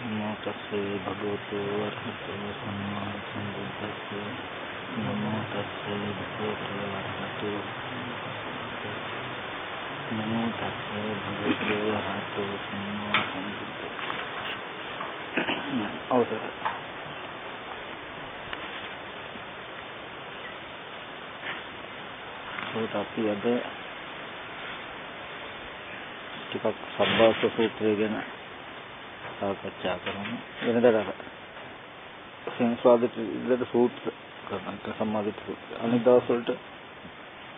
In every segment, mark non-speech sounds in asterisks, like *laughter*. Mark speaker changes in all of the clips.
Speaker 1: නමෝ තස්සේ භගවතු වරහතෝ සම්මා සම්බුද්දස්සේ. නමෝ තස්සේ භගවතු වරහතෝ. නමෝ තස්සේ භගවතු වරහතෝ සම්මා සම්බුද්දස්සේ. අවසරයි. ඒත් අපි අද ටිකක් සබ්බාස සූත්‍රය ගැන සාකච්ඡා කරමු. වෙනදට අර සංස්වාදිත ඉඳලා සූත්‍ර කරනක සම්මාදිත සූත්‍ර. අනිත් දවස් වලට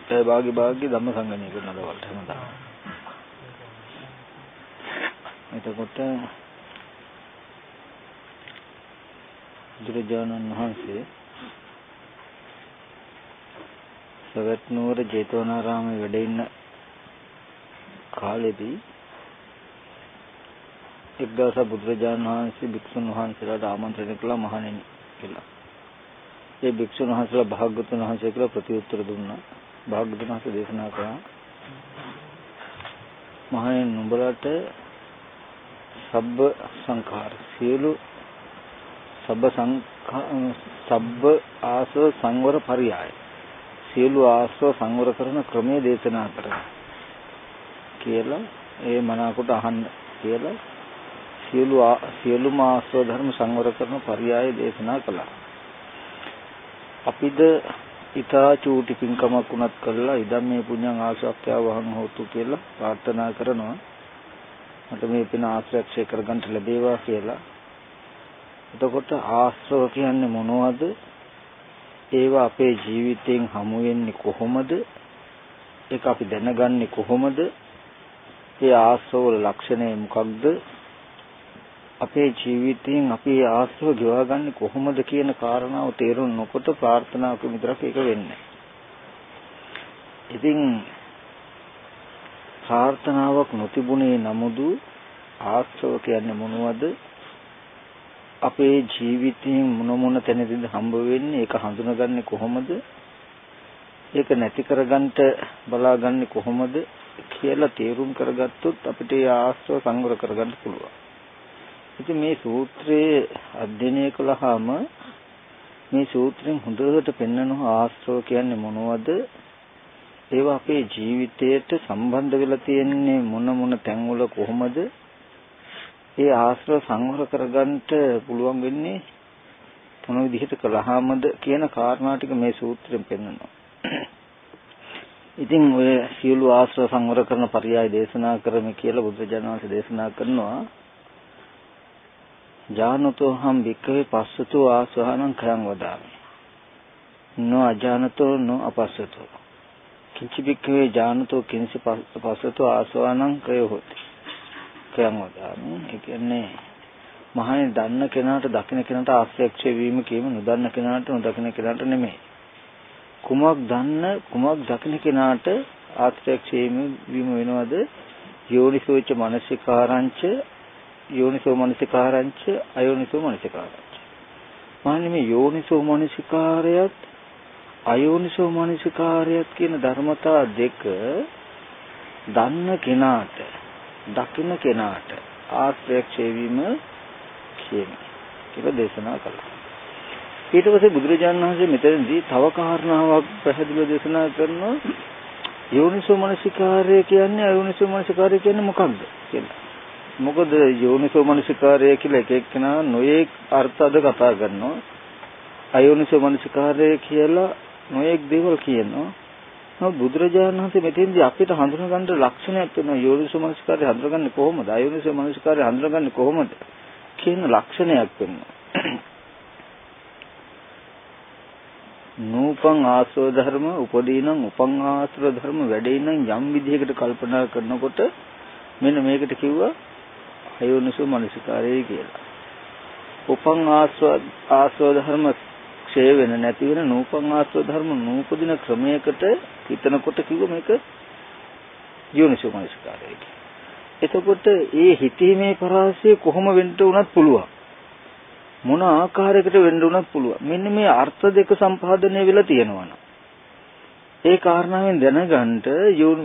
Speaker 1: ඒ භාගි භාගි ධම්ම සංගණය කරන දවල්ට හැමදාම. එතකොට බුදුරජාණන් වහන්සේ සවැත් නුවර ජේතවනාරාමයේ වැඩ ඉන්න කාලෙදී එක් දවසක් බුදුරජාණන් වහන්සේ භික්ෂුන් වහන්සේලාට ආමන්ත්‍රණය කළා මහණෙනි කියලා. ඒ භික්ෂුන් වහන්සේලා භාග්‍යවතුන් වහන්සේ කියලා ප්‍රතිඋත්තර දුන්නා. භාග්‍යවතුන් වහන්සේ දේශනා කළා මහණෙනි නුඹලට සබ්බ සංඛාර සියලු සබ්බ සංඛා සබ්බ ආසව සංවර පරියාය සියලු ආශ්‍රව සංවර කරන ක්‍රමයේ දේශනා කරනවා කියලා ඒ මනාකොට අහන්න කියලා සියලු සියලුම ආශ්‍රව ධර්ම සංවර කරන පරියාය දේශනා කළා. අපිද ඊතා චූටි පින්කමක් උනත් කළා ඉදම් මේ පුණ්‍යං ආශාක්ඛ්‍යා වහන් හොතු කියලා ප්‍රාර්ථනා කරනවා. මට මේ පින ආශ්‍රයක්ෂය කරගන්න ලැබේවා කියලා. එතකොට ආශ්‍රව කියන්නේ මොනවද? ඒවා අපේ ජීවිතයෙන් හමු වෙන්නේ කොහොමද? ඒක අපි දැනගන්නේ කොහොමද? ඒ ආශ්‍රවවල ලක්ෂණය මොකක්ද? අපේ ජීවිතයෙන් අපි ආශ්‍රව ගෙවාගන්නේ කොහොමද කියන කාරණාව තේරුම් නොකොට ප්‍රාර්ථනාවක විතරක් ඒක වෙන්නේ. ඉතින් ප්‍රාර්ථනාවක් නොතිබුණේ නමුදු ආශ්‍රව කියන්නේ මොනවද? අපේ ජීවිතයෙන් මොන මොන තැනදීද හම්බ වෙන්නේ ඒක හඳුනගන්නේ කොහොමද ඒක නැති කරගන්න බලාගන්නේ කොහොමද කියලා තේරුම් කරගත්තොත් අපිට ඒ ආශ්‍රව සංවර කරගන්න පුළුවන්. ඉතින් මේ සූත්‍රයේ අධ්‍යයනය කළාම මේ සූත්‍රයෙන් හොඳට පෙන්වනවා ආශ්‍රව කියන්නේ මොනවද? ඒවා අපේ ජීවිතයට සම්බන්ධ වෙලා තියෙන්නේ මොන මොන තැන්වල කොහොමද? ඒ ආශ්‍රව සංවර කරගන්න පුළුවන් වෙන්නේ මොන විදිහට කළාමද කියන කාරණා ටික මේ සූත්‍රයෙන් පෙන්වනවා. ඉතින් ඔය සියලු ආශ්‍රව සංවර කරන පරයය දේශනා කරමි කියලා බුදුරජාණන් වහන්සේ දේශනා කරනවා. ජානතෝ හම් වික්කවේ පස්සතෝ ආස්වහනං khයං වදාමි. නෝ අජානතෝ නෝ අපස්සතෝ. කිංචි වික්කවේ ජානතෝ කිංචි පස්සතෝ ආස්වහනං කයෝ හොති. khයං වදාමි. ඒ කියන්නේ මහණේ දන්න කෙනාට දකින්න කෙනාට ආශ්‍රයක්ෂය වීම කියම නොදන්න කෙනාට නොදකින්න කෙනාට නෙමෙයි. කුමක් දන්න කුමක් දකින්න කෙනාට ආශ්‍රයක්ෂය වීම වෙනවද? යෝනිසෝච මනසිකාරංච යෝනිසෝ මනසිකාරංච අයෝනිසෝ මනසිකාරංච. මහණේ මේ යෝනිසෝ මනසිකාරයත් අයෝනිසෝ මනසිකාරයත් කියන ධර්මතා දෙක දන්න කෙනාට දකින්න කෙනාට ආශ්‍රයක්ෂය වීම කියන කියලා දේශනා කළා. ඊට පස්සේ බුදුරජාණන් වහන්සේ මෙතනදී තව කාරණාවක් පැහැදිලිව දේශනා කරනවා යෝනිසෝ මනසිකාරය කියන්නේ අයෝනිසෝ මනසිකාරය කියන්නේ මොකක්ද කියලා. මොකද යෝනිසෝ මනසිකාරය කියලා එක එක්කෙනා නොයේක් අර්ථ අද කතා කරනවා. අයෝනිසෝ මනසිකාරය කියලා නොයේක් දේවල් කියනවා. නමුත් බුදුරජාණන් වහන්සේ මෙතෙන්දී අපිට හඳුනගන්න ලක්ෂණයක් වෙනවා යෝනිසෝ මනසිකාරය හඳුනගන්නේ කොහොමද? අයෝනිසෝ මනසිකාරය හඳුනගන්නේ කොහොමද? කියන ලක්ෂණයක් වෙනවා. නූපං ආශ්‍රව ධර්ම උපදීනම් උපං ආශ්‍රව ධර්ම වැඩිනම් යම් විදිහකට කල්පනා කරනකොට මෙන්න මේකට කිව්වා අයෝනිසෝ මනසිකාරය කියලා. උපං ආශ්‍රව ආශ්‍රව ධර්ම ක්ෂය වෙන නැති වෙන නූපං ආශ්‍රව ධර්ම නූපදින ක්‍රමයකට හිතනකොට කිව්ව මේක යෝනිසෝ මනසිකාරය එතකොට ඒ හිතීමේ පරාසය කොහොම වෙන්න උනත් පුළුවන්. මොන ආකාරයකට වෙන්න උනත් පුළුවන්. මෙන්න මේ අර්ථ දෙක සම්පාදනය වෙලා තියෙනවා. ඒ කාරණාවෙන් දැනගන්න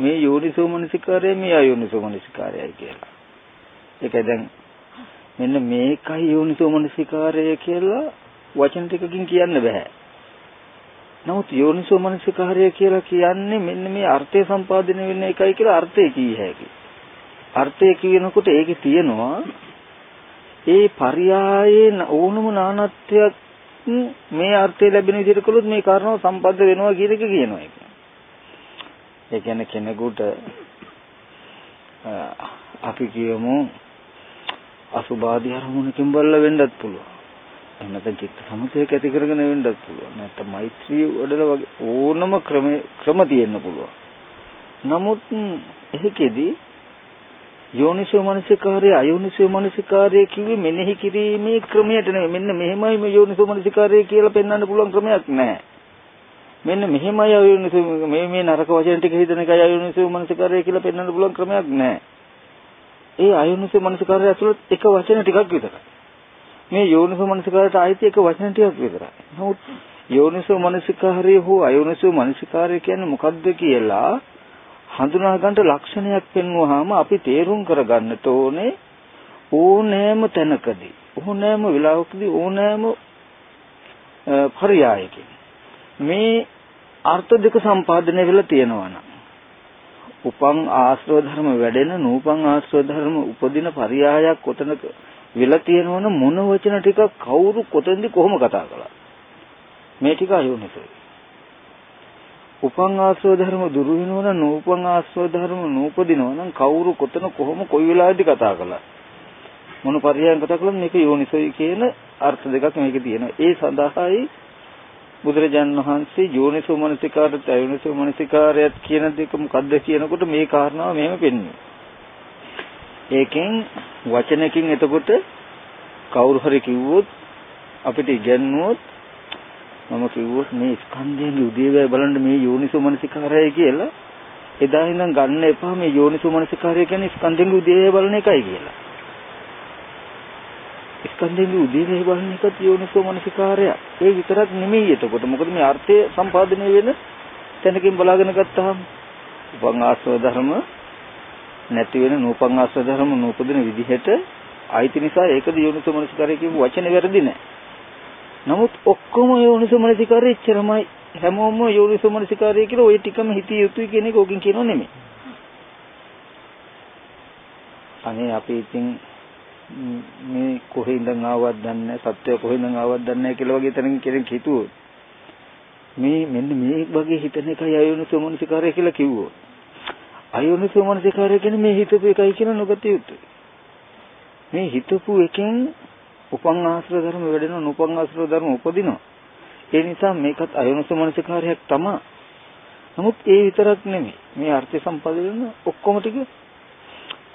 Speaker 1: මේ යෝනිසෝ මනසිකාරය මේ අයෝනිසෝ මනසිකාරයයි කියලා. ඒක දැන් මෙන්න මේකයි යෝනිසෝ මනසිකාරය කියලා වචන ටිකකින් කියන්න බෑ. නමුත් යෝනිසෝ මනසිකාරය කියලා කියන්නේ මෙන්න මේ අර්ථය සම්පාදනය වෙන එකයි කියලා අර්ථය කිය හැකියි. අර්ථය කියනකොට ඒකේ තියෙනවා ඒ පරියායේ ඕනම නානත්වයක් මේ අර්ථය ලැබෙන විදිහට කළොත් මේ කාරණාව සම්පද වෙනවා කියන එක කියනවා ඒක. ඒ කියන්නේ කෙනෙකුට අපි කියමු අසුභාදී අරමුණකින් බලලා වෙන්නත් පුළුවන්. එහෙම නැත්නම් චිත්ත සමුදයක් ඇති කරගෙන වෙන්නත් පුළුවන්. නැත්නම් මෛත්‍රී වඩලා වගේ ඕනම ක්‍රම ක්‍රම තියෙන්න පුළුවන්. නමුත් එහෙකෙදී යෝනිසෝ මනසිකාරය අයෝනිසෝ මනසිකාරය කිව්වේ මෙනෙහි කිරීමේ ක්‍රමයට නෙමෙයි. මෙන්න මෙහෙමයි මේ යෝනිසෝ මනසිකාරය කියලා පෙන්වන්න පුළුවන් ක්‍රමයක් නැහැ. මෙන්න මෙහෙමයි අයෝනිසෝ මේ මේ නරක වචන ටික හිතන එකයි අයෝනිසෝ මනසිකාරය කියලා පෙන්වන්න පුළුවන් ක්‍රමයක් නැහැ. ඒ අයෝනිසෝ මනසිකාරය ඇතුළත් එක වචන ටිකක් විතරයි. මේ යෝනිසෝ මනසිකාරයට ආйти එක වචන ටිකක් විතරයි. නමුත් යෝනිසෝ මනසිකාරය හෝ අයෝනිසෝ මනසිකාරය කියන්නේ මොකද්ද කියලා හඳුනා ගන්න ලක්ෂණයක් පෙන්වුවාම අපි තේරුම් කරගන්නට ඕනේ ඕනෑම තැනකදී ඕනෑම වෙලාවකදී ඕනෑම පරයායකින් මේ අර්ථ දෙක සම්පාදනය වෙලා තියෙනවා උපං ආශ්‍රව ධර්ම වැඩෙන නූපං ආශ්‍රව ධර්ම උපදින පරයයක් කොතනක වෙලා තියෙනවනම් මොන වචන ටික කවුරු කොතෙන්ද කොහොම කතා කළා? මේ ටික අයෝනිසයි උපං ආශ්‍රව ධර්ම දුරු වෙනවනම් නූපං ආශ්‍රව ධර්ම නූපදිනවනම් කවුරු කොතන කොහොම කොයි වෙලාවෙදි කතා කළා? මොන පරයයන් කතා කළත් මේක යෝනිසයි කියන අර්ථ දෙකක් මේකේ තියෙනවා. ඒ සඳහායි බුදුරජාණන් වහන්සේ යෝනිසෝ මනසිකාරත් අයෝනිසෝ මනසිකාරයත් කියන දෙක මොකද්ද කියනකොට මේ කාරණාව මෙහෙම පෙන්වනවා. ඒකෙන් වචනකින් එතකොට කවුරු හරි කිව්වොත් අපිට ඉගැන්වුවොත් මම කිව්වොත් මේ ස්කන්ධයන්ගේ උදේවැය බලන්න මේ යෝනිසෝ මනසිකාරය කියලා එදා ඉඳන් ගන්න එපා මේ යෝනිසෝ මනසිකාරය කියන්නේ ස්කන්ධයන්ගේ උදේවැය බලන එකයි කියලා. ස්කන්ධෙන්ගේ උදේනේ බලන එකත් යෝනිසෝ මනසිකාරය. ඒ විතරක් නෙමෙයි එතකොට. මොකද මේ අර්ථය සම්පාදනය වෙන තැනකින් බලාගෙන ගත්තාම උපන් ආශ්‍රව ධර්ම නැති වෙන නූපන් ආශ්‍රව ධර්ම නූපදින විදිහට ආйти නිසා ඒකද යෝනිසෝ මනසිකාරය කියපු වචනේ වැරදි නෑ. නමුත් ඔක්කොම යෝනිසෝ මනසිකාරය එච්චරමයි හැමෝම යෝනිසෝ මනසිකාරය කියලා ওই ටිකම හිතිය යුතුයි කියන එක ඕකෙන් කියනෝ නෙමෙයි. අනේ අපි ඉතින් මේ කොහේ ඉඳන් ආවද දන්නේ සත්‍යය කොහේ ඉඳන් ආවද දන්නේ කියලා වගේ තැනකින් කෙනෙක් හිතුවොත් මේ මෙන්න මේ වගේ හිතන එකයි අයෝනිසෝ මනසිකාරය කියලා කිව්වොත්. අයෝනිසෝ මනසිකාරය කියන්නේ මේ හිතපු එකයි කියන නොගතිය යුතුයි. මේ හිතපු එකෙන් උපං ආශ්‍රය ධර්ම වැඩෙනවා නුපං ආශ්‍රය ධර්ම උපදිනවා. ඒ නිසා මේකත් අයෝනිසෝ මනසිකාරයක් තමයි. නමුත් ඒ විතරක් නෙමෙයි. මේ අර්ථ සම්පදයෙන් ඔක්කොම ටික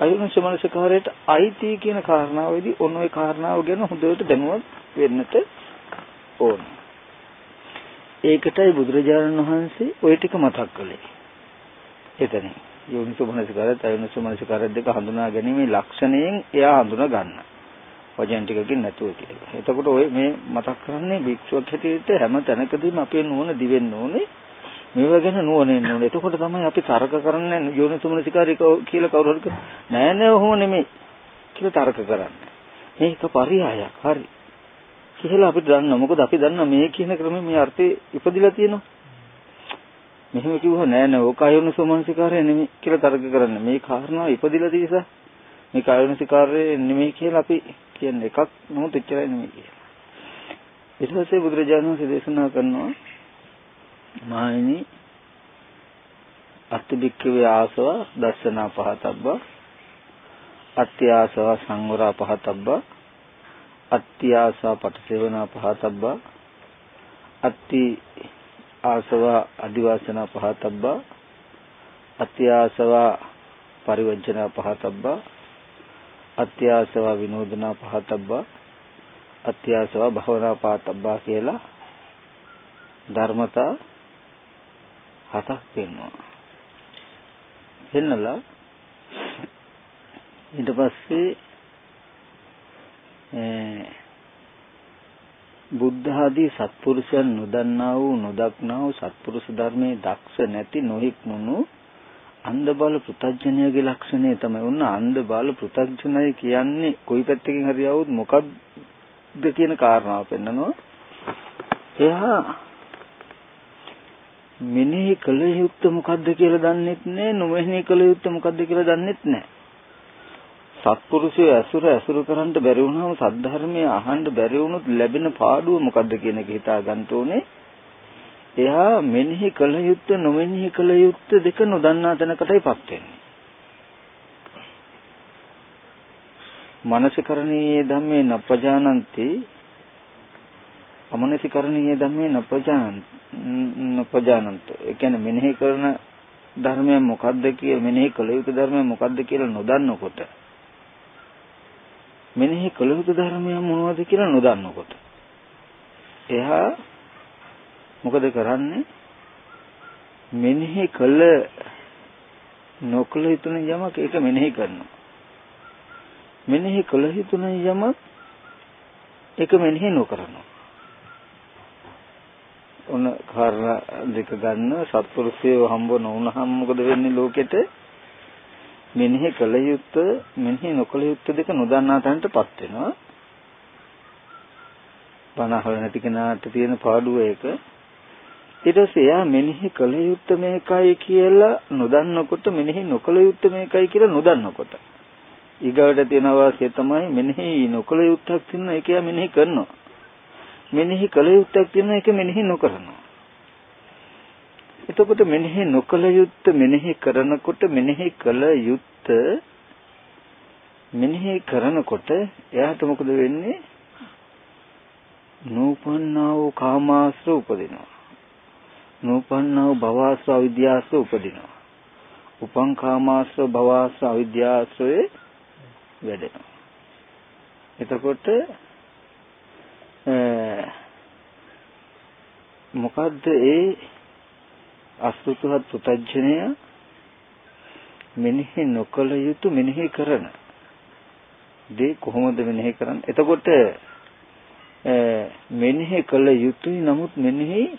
Speaker 1: අයෝනිස මනසකාරයට අයිති කියන කාරණාවේදී ඔන්න ඔය කාරණාව ගැන හොඳට දැනුවත් වෙන්නට ඕන. ඒකටයි බුදුරජාණන් වහන්සේ ওই ටික මතක් කළේ. එතන යෝනිසෝ මනසකාරයත් අයෝනිසෝ මනසකාරයත් දෙක හඳුනා ගැනීමේ ලක්ෂණයෙන් එයා හඳුනා ගන්න. වචන ටිකකින් නැතුව කියලා. එතකොට ඔය මේ මතක් කරන්නේ භික්ෂුවක් හැටියට හැම තැනකදීම අපේ නුවණ දිවෙන්න ඕනේ. මේවා ගැන නුවණින් ඕනේ. එතකොට තමයි අපි තර්ක කරන්නේ යෝනිසුමනසිකාරී කියලා කවුරු හරි නෑ නෑ ඔහොම නෙමෙයි කියලා තර්ක කරන්නේ. මේක පරියායක්. හරි. කියලා අපිට දන්නවා. මොකද අපි දන්නවා මේ කියන ක්‍රමේ මේ අර්ථය ඉපදිලා තියෙනවා. මෙහෙම කිව්වොත් නෑ නෑ ඕක අයෝනිසුමනසිකාරය නෙමෙයි කියලා තර්ක කරන්නේ. මේ කාරණාව ඉපදිලා තියෙසා මේ කායෝනිසිකාරය නෙමෙයි කියලා අපි කියන්නේ එකක් නමුත් එච්චරයි නෙමෙයි කියලා. ඊට පස්සේ බුදුරජාණන් වහන්සේ දේශනා කරනවා මායිනි අත්තිබික්කවේ ආසව දස්සනා පහතබ්බ අත්‍යාසව සංවරා පහතබ්බ අත්‍යාස පටසේවනා පහතබ්බ අත්ති ආසව අදිවාසනා පහතබ්බ අත්‍යාසව පරිවර්ජනා පහතබ්බ අත්‍යාසව විනෝදනා පහතබ්බ අත්‍යාසව භවනා පහතබ්බා කියලා ධර්මතා හතක් පෙන්වනවා. පෙන්නලා ඊට පස්සේ බුද්ධ ආදී සත්පුරුෂයන් නොදන්නා වූ නොදක්නා වූ සත්පුරුෂ ධර්මයේ දක්ෂ නැති නොහික්මුණු අන්ධ බල පෘතජ්ජනයගේ ලක්ෂණය තමයි. උන්න අන්ධ බල පෘතජ්ජනය කියන්නේ කොයි පැත්තකින් හරි આવුත් මොකක්ද කියන කාරණාව පෙන්නනවා. එයා මෙනෙහි කළ යුත්තේ මොකද්ද කියලා දන්නෙත් නැහැ, නොමෙනෙහි කළ යුත්තේ මොකද්ද කියලා දන්නෙත් නැහැ. සත්පුරුෂය ඇසුර ඇසුරු කරන්න බැරි වුණාම සද්ධර්මයේ අහන්න බැරි වුණොත් ලැබෙන පාඩුව මොකද්ද කියන එක හිතා ගන්න ඕනේ. එයා මෙනෙහි කළ යුත්තේ නොමෙනෙහි කළ යුත්තේ දෙක නොදන්නා තැනකටයිපත් වෙන්නේ. මනසිකරණීය ධම්මේ නප්පජානಂತಿ අමනසිකරණීය ධම්මේ නප්පජානಂತಿ නප්පජානಂತ ඒ කියන්නේ මෙනෙහි කරන ධර්මය මොකද්ද කියලා මෙනෙහි කළ යුතු ධර්මය මොකද්ද කියලා නොදන්නකොට. මෙනෙහි කළ යුතු ධර්මය මොනවද කියලා නොදන්නකොට. එයා මොකද කරන්නේ? මෙනෙහි කළ නොකළ යුතුන යමක් ඒක මෙනෙහි කරනවා. මෙනෙහි කළ යුතුන යමක් ඒක මෙනෙහි නොකරනවා. ඔන්න කාරණා දෙක ගන්න සත්පුරුෂයෝ හම්බ නොවුනහම මොකද වෙන්නේ ලෝකෙට? මෙනෙහි කළ යුත්තේ මෙනෙහි නොකළ යුත්තේ දෙක නොදන්නා තැනටපත් වෙනවා. බණ අහලා නැති කෙනාට තියෙන පාඩුව ඒක ඊට පස්සේ එයා මෙනෙහි කළ යුත්තේ මේකයි කියලා නොදන්නකොට මෙනෙහි නොකළ යුත්තේ මේකයි කියලා නොදන්නකොට. ඊගවට තියෙන වාසිය තමයි මෙනෙහි නොකළ යුත්තක් තියෙන එක එයා මෙනෙහි කරනවා. මෙනෙහි කළ යුත්තක් තියෙන එක මෙනෙහි නොකරනවා. එතකොට මෙනෙහි නොකළ යුත්ත මෙනෙහි කරනකොට මෙනෙහි කළ යුත්ත මෙනෙහි කරනකොට එයාට මොකද වෙන්නේ? නූපන්නා වූ කාමාශ්‍ර උපදිනවා. නූපන්නා වූ භවාශ්‍ර අවිද්‍යාශ්‍ර උපදිනවා. උපං කාමාශ්‍ර භවාශ්‍ර අවිද්‍යාශ්‍රයේ වැඩෙනවා. එතකොට මොකද්ද ඒ අසුතුහත් පුතඥය මෙනෙහි නොකළ යුතු මෙනෙහි කරන? දේ කොහොමද මෙනෙහි කරන්නේ? එතකොට මෙනෙහි කළ යුතුයි නමුත් මෙනෙහි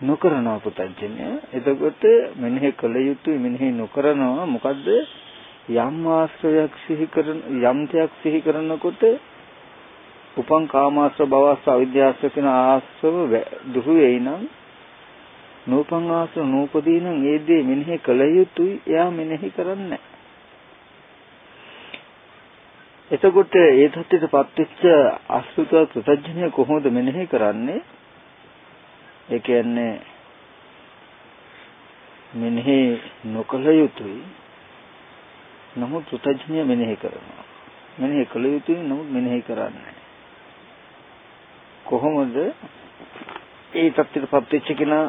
Speaker 1: නොකරනවා පුතඥය එතකොට මෙනෙහි කළ යුතුයි මෙනෙහි නොකරනවා. මොකද්ද? යම් ආශ්‍රයක් සිහි කරන යම් තයක් සිහි කරනකොට උපං කාමාශ්‍ර භවස්ස අවිද්‍යාශ්‍ර කියන ආශ්‍රව දුරු වෙයි නම් නූපං ආශ්‍ර නූපදී නම් ඒ දේ මෙනෙහි කළ යුතුයි. එයා මෙනෙහි කරන්නේ එතකොට ඒ தත්ත්වයටපත් වෙච්ච අසුත ප්‍රත්‍යඥය කොහොමද මෙනෙහි කරන්නේ? ඒ කියන්නේ මෙනෙහි නොකළ යුතුයි. නමුත් ප්‍රත්‍යඥය මෙනෙහි කරනවා. මෙනෙහි කළ යුතුයි නමුත් මෙනෙහි කරන්නේ කොහොමද ඒ தත්ත්වයටපත් වෙච්ච කෙනා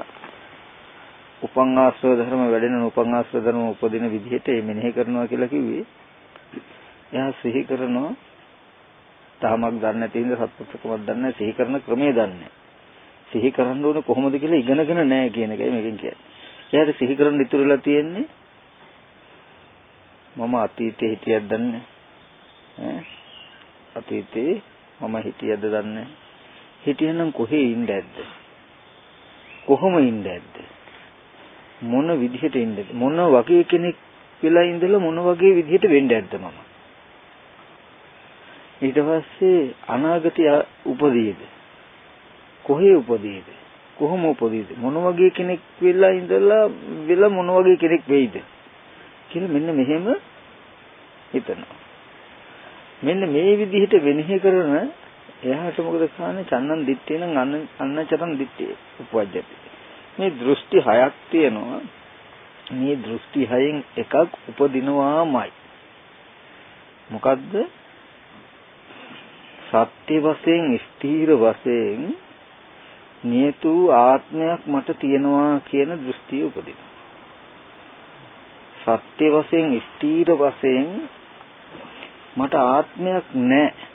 Speaker 1: උපං ආශ්‍රව ධර්ම වැඩෙන උපං ආශ්‍රව ධර්ම උපදින විදිහට ඒ මෙනෙහි කරනවා කියලා කිව්වේ. එයා සිහි කරනවා. තාමක් දන්නේ නැති හින්දා සත්පුරුෂකමක් දන්නේ නැහැ. සිහි කරන ක්‍රමය දන්නේ සිහි කරන්න ඕනේ කොහොමද කියලා ඉගෙනගෙන නැහැ කියන එකයි මේකෙන් කියන්නේ. එයාට සිහි කරන්න ඉතුරුලා තියෙන්නේ මම අතීතේ හිටියද දන්නේ ඈ? අතීතේ මම හිටියද දන්නේ හිටියනම් කොහේ ඉන්න ඇද්ද? කොහොම ඉන්න ඇද්ද? මොන විදිහට ඉන්නද? මොන වගේ කෙනෙක් වෙලා ඉඳලා මොන වගේ විදිහට වෙන්න ඇද්ද මම? ඊට පස්සේ අනාගතය උපදීද? කොහේ උපදීද? කොහොම උපදීද? මොන වගේ කෙනෙක් වෙලා ඉඳලා වෙලා මොන වගේ කෙනෙක් වෙයිද? කියලා මෙන්න මෙහෙම හිතනවා. මෙන්න මේ විදිහට වෙනෙහි කරන එයාට මොකද කරන්නේ? චන්නන් දිත්තේ නම් අන්න අන්නචරන් දිත්තේ උපවජ්ජති. මේ දෘෂ්ටි හයක් තියෙනවා. මේ දෘෂ්ටි හයෙන් එකක් උපදිනවාමයි. මොකද්ද? සත්‍ය වශයෙන් ස්ථීර වශයෙන් නියතු ආත්මයක් මට තියෙනවා කියන දෘෂ්ටිය උපදිනවා. සත්‍ය වශයෙන් ස්ථීර වශයෙන් මට ආත්මයක් නැහැ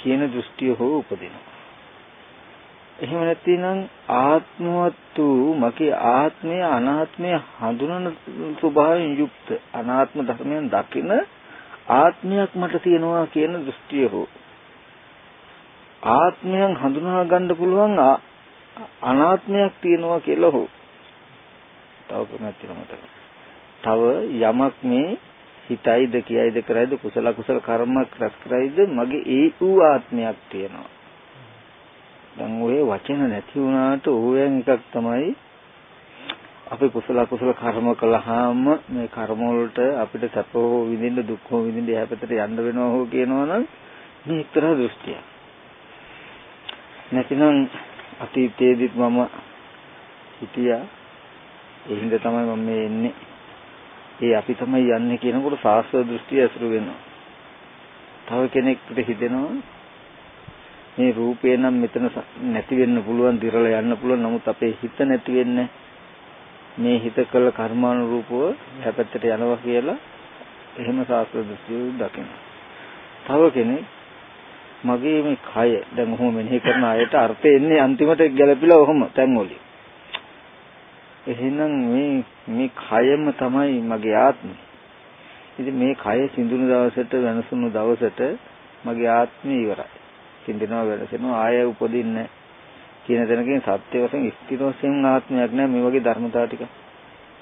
Speaker 1: කියන දෘෂ්ටිය හෝ උපදිනවා. එහෙම නැතිනම් ආත්මවත් වූ මගේ ආත්මය අනාත්මය හඳුනන ස්වභාවයෙන් යුක්ත අනාත්ම ධර්මයන් දකින ආත්මයක් මට තියෙනවා කියන දෘෂ්ටිය හෝ ආත්මයන් හඳුනා ගන්න පුළුවන් අනාත්මයක් තියෙනවා කියලා හෝ තව ක්‍රමයක් තියෙනවා මතක. තව යමක් මේ හිතයිද කියයිද කරයිද කුසල කුසල කර්මයක් රැස් කරයිද මගේ ඒ වූ ආත්මයක් තියෙනවා. දැන් ඔය වචන නැති වුණාට ඕවෙන් එකක් තමයි අපි කුසල කුසල කර්ම කළාම මේ කර්ම වලට අපිට සැප හෝ විඳින්න දුක් හෝ විඳින්න එහා පැත්තට යන්න වෙනවා හෝ කියනවනම් මේ එක්තරා දෘෂ්ටියක්. නැතිනම් අතීතයේදීත් මම හිටියා ඒ හින්දා තමයි මම මේ එන්නේ. ඒ අපි තමයි යන්නේ කියනකොට සාස්ත්‍ර දෘෂ්ටිය ඇසුරු වෙනවා. තව කෙනෙක්ට හිතෙනවා මේ රූපේ නම් මෙතන නැති වෙන්න පුළුවන්, දිරලා යන්න පුළුවන්. නමුත් අපේ හිත නැති වෙන්නේ මේ හිත කළ කර්මානුරූපව හැපැත්තට යනවා කියලා එහෙම සාස්ත්‍ර දෘෂ්ටිය දකිනවා. තව කෙනෙක් මගේ මේ කය දැන් ඔහොම මෙනෙහි කරන අයට අර්ථය එන්නේ අන්තිමට ගැලපිලා ඔහොම තැන් වලින්. එහෙනම් මේ මේ කයම තමයි මගේ ආත්මය. ඉතින් මේ කය සිඳුණු දවසට වෙනසුණු දවසට මගේ ආත්මය ඉවරයි. සිඳිනවා වෙනසෙනවා ආයෙ උපදින්නේ කියන තැනකින් සත්‍ය වශයෙන් ස්ථිර වශයෙන් ආත්මයක් නෑ මේ වගේ ධර්මතාව ටික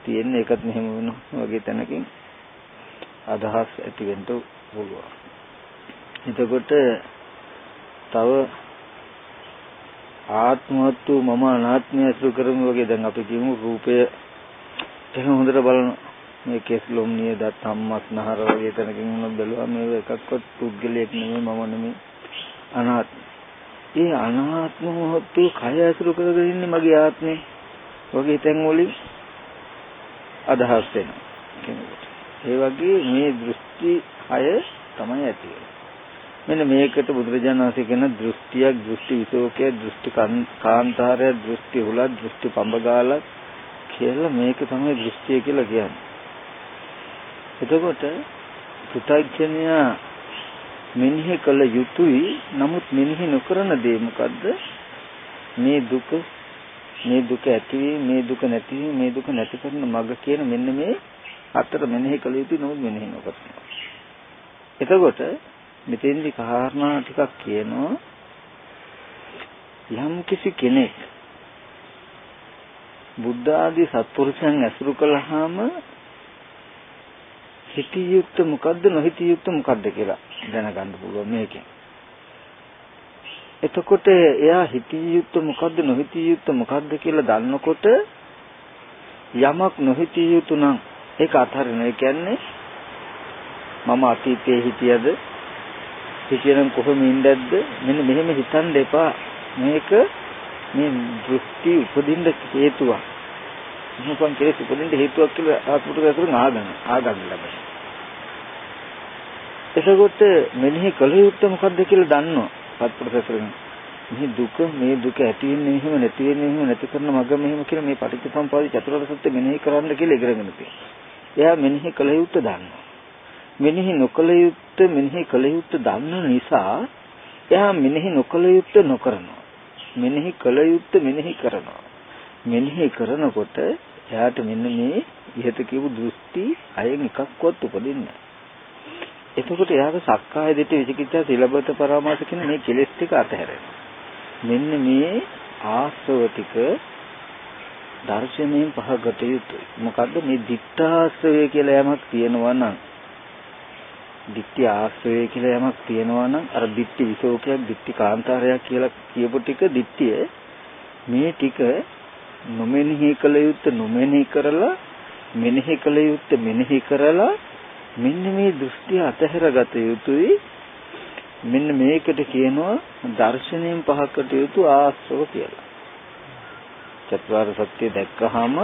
Speaker 1: තියෙන්නේ ඒකත් මෙහෙම වෙනවා වගේ තැනකින් අදහස් ඇති වෙන්න පුළුවන්. එතකොට තව ආත්මවත්තු මම අනාත්මය අසුර කරමු වගේ දැන් අපි කියමු රූපය එහෙනම් හොඳට බලන මේ කෙස් ලොම් නියදත් අම්මස් නහර වගේ තැනකින් උනත් බැලුවා මේ එකක්වත් පුද්ගලයක් නෙමෙයි මම නෙමෙයි අනාත්ම. ඒ අනාත්මවත්තු කය අසුර කරගෙන ඉන්නේ මගේ ආත්මේ වගේ තැන් වලින් අදහස් වෙනවා. ඒ වගේ මේ දෘෂ්ටි හය තමයි ඇති වෙන්නේ. මෙන්න මේකට බුදුරජාණන් වහන්සේ කියන දෘෂ්ටියක් දෘෂ්ටි විසෝකයක් දෘෂ්ටි කාන්තාරයක් දෘෂ්ටි හුලක් දෘෂ්ටි පඹගාලක් කියලා මේක තමයි දෘෂ්ටිය කියලා කියන්නේ. එතකොට පුතග්ජනයා මෙනෙහි කළ යුතුයි නමුත් මෙනෙහි නොකරන දේ මොකද්ද? මේ දුක මේ දුක ඇතිවීම මේ දුක නැතිවීම මේ දුක නැති කරන මඟ කියන මෙන්න මේ අතර මෙනෙහි කළ යුතුයි නමුත් මෙනෙහි නොකරනවා. එතකොට මෙතෙන්දි කාරණා ටිකක් කියනවා යම් කිසි කෙනෙක් බුද්ධ ආදී සත්පුරුෂයන් ඇසුරු කළාම හිතිය යුක්ත මොකද්ද නොහිතිය යුක්ත මොකද්ද කියලා දැනගන්න පුළුවන් මේකෙන්. එතකොට එයා හිතිය යුක්ත මොකද්ද නොහිතිය යුක්ත මොකද්ද කියලා දන්නකොට යමක් නොහිතිය යුතු නම් ඒක අත්හරින. ඒ කියන්නේ මම අතීතයේ හිටියද හිතේනම් කොහොම ඉඳද්ද මෙන්න මෙහෙම හිතන්න එපා මේක මේ දෘෂ්ටි උපදින්න හේතුවක්. මොකක්ද කෙලෙස් උපදින්න හේතුවක් කියලා ආත්මෘත කරුන් ආගන්න ආගන්න ලබන එතකොට මෙනෙහි කළ යුත්තේ මොකද්ද කියලා දන්නවා. පත්පුරුෂකරුන් මේ දුක මේ දුක ඇති වෙන්නේ මෙහෙම නැති වෙන්නේ මෙහෙම නැති කරන මග මෙහෙම කියලා මේ පටිච්චසමුප්පාද චතුරාර්ය සත්‍ය මෙනෙහි කරන්න කියලා ඉගෙනගෙන තියෙනවා. එයා මෙනෙහි කළ යුත්තේ දන්නවා. මෙනෙහි නොකළ යුත්තේ මෙනෙහි කළ යුත්තේ දන්න නිසා එයා මෙනෙහි නොකළ යුත්තේ නොකරනවා. මෙනෙහි කළ යුත්තේ මෙනෙහි කරනවා. මෙනෙහි කරනකොට එයාට මෙන්න මේ ඉහත කියපු දෘෂ්ටි අයෙන් එකක්වත් උපදින්නේ එතකොට එයාට සක්කාය දිට්ඨි විචිකිච්ඡා සීලබත පරාමාස කියන මේ කෙලෙස් ටික අතහැරෙනවා. මෙන්න මේ ආශ්‍රව ටික දර්ශනයෙන් පහකට යුතුයි. මොකද්ද මේ දිත්තාශ්‍රවය කියලා යමක් තියෙනවා නම් දික්ටි ආශ්‍රය කියලා යමක් තියෙනවා නම් අර දික්ටි විසෝකයක් දික්ටි කාන්තාරයක් කියලා කියපු ටික දික්තිය මේ ටික නොමෙනෙහි කළ යුත්තේ නොමෙනෙහි කරලා මෙනෙහි කළ යුත්තේ මෙනෙහි කරලා මෙන්න මේ දෘෂ්ටි අතහැරගත යුතුයි මෙන්න මේකට කියනවා දර්ශනයෙන් පහකට යුතු ආශ්‍රව කියලා. චතුරාර්ය සත්‍ය දැක්කහම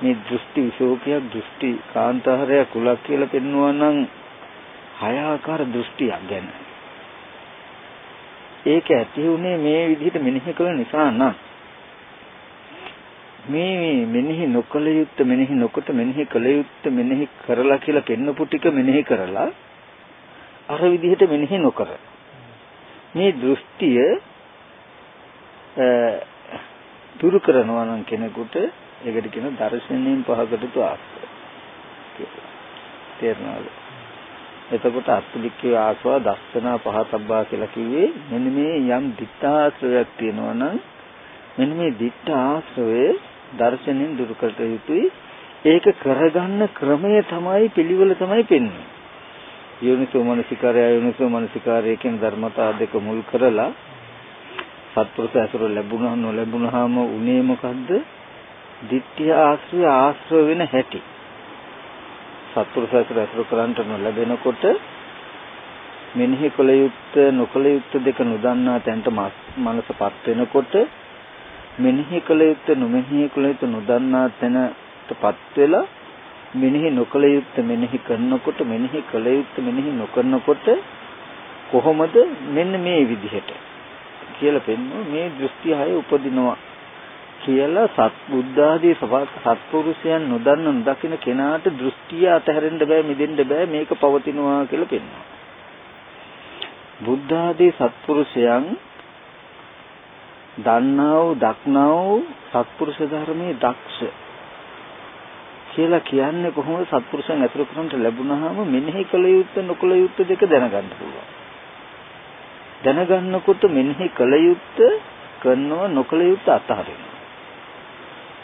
Speaker 1: මේ දෘෂ්ටි විශෝකයක් දෘෂ්ටි කාන්තාරයක් කුලක් කියලා පෙන්වනවා නම් හය ආකාර දෘෂ්ටියක් ගැන. ඒක ඇති උනේ මේ විදිහට මෙනෙහි කළ නිසා නම් මේ මෙනෙහි නොකළ යුත්ත මෙනෙහි නොකොට මෙනෙහි කළ යුත්ත මෙනෙහි කරලා කියලා පෙන්නපු ටික මෙනෙහි කරලා අර විදිහට මෙනෙහි නොකර මේ දෘෂ්ටිය දුරු කරනවා නම් කෙනෙකුට ඒකට කියන දර්ශනයෙන් පහකට තු ආස්තය කියලා. තේරෙනවද? එතකොට අත්තිලික්කේ ආසවා දස්සනා පහතබ්බා කියලා කිව්වේ මෙන්න මේ යම් ditthාශ්‍රයක් තියෙනවා නම් මෙන්න මේ ditthාශ්‍රයේ දර්ශනෙන් දුරු කර යුතුයි. ඒක කරගන්න ක්‍රමය තමයි පිළිවෙල තමයි පෙන්වන්නේ. යෝනිසෝ මනසිකාරය යෝනිසෝ මනසිකාරය කියන ධර්මතා දෙක මුල් කරලා සත්පුරුෂ ඇසුර ලැබුණා නොලැබුණාම උනේ මොකද්ද? ditthya ආශ්‍රය ආශ්‍රය වෙන හැටි. සත්පුරුෂ ඇසුර ඇසුර කරන්ට නොලැබෙනකොට මෙනෙහි කළ යුත්තේ නොකළ යුත්තේ දෙක නොදන්නා තැනට මනසපත් වෙනකොට මෙනෙහි කළ යුත්තේ නොමෙනෙහි කළ යුත්තේ නොදන්නා තැනටපත් වෙලා මෙනෙහි නොකළ යුත්තේ මෙනෙහි කරනකොට මෙනෙහි කළ යුත්තේ මෙනෙහි නොකරනකොට කොහොමද මෙන්න මේ විදිහට කියලා පෙන්වන මේ දෘෂ්ටි හය උපදිනවා. කියලා සත් බුද්ධ ආදී සත්පුරුෂයන් නොදන්න නොදකින කෙනාට දෘෂ්ටිය අතහැරෙන්න බෑ මිදෙන්න බෑ මේක පවතිනවා කියලා පෙන්වනවා බුද්ධ ආදී සත්පුරුෂයන් දන්නා වූ දක්නා වූ සත්පුරුෂ ධර්මයේ දක්ෂ කියලා කියන්නේ කොහොමද සත්පුරුෂයන් ඇතුළු කරන්ට ලැබුණාම මෙනෙහි කළ යුත්තේ නොකළ යුත්තේ දෙක දැනගන්න පුළුවන්. දැනගන්නකොට මෙනෙහි කළ යුත්තේ කරනව නොකළ යුත්තේ අතහරිනවා.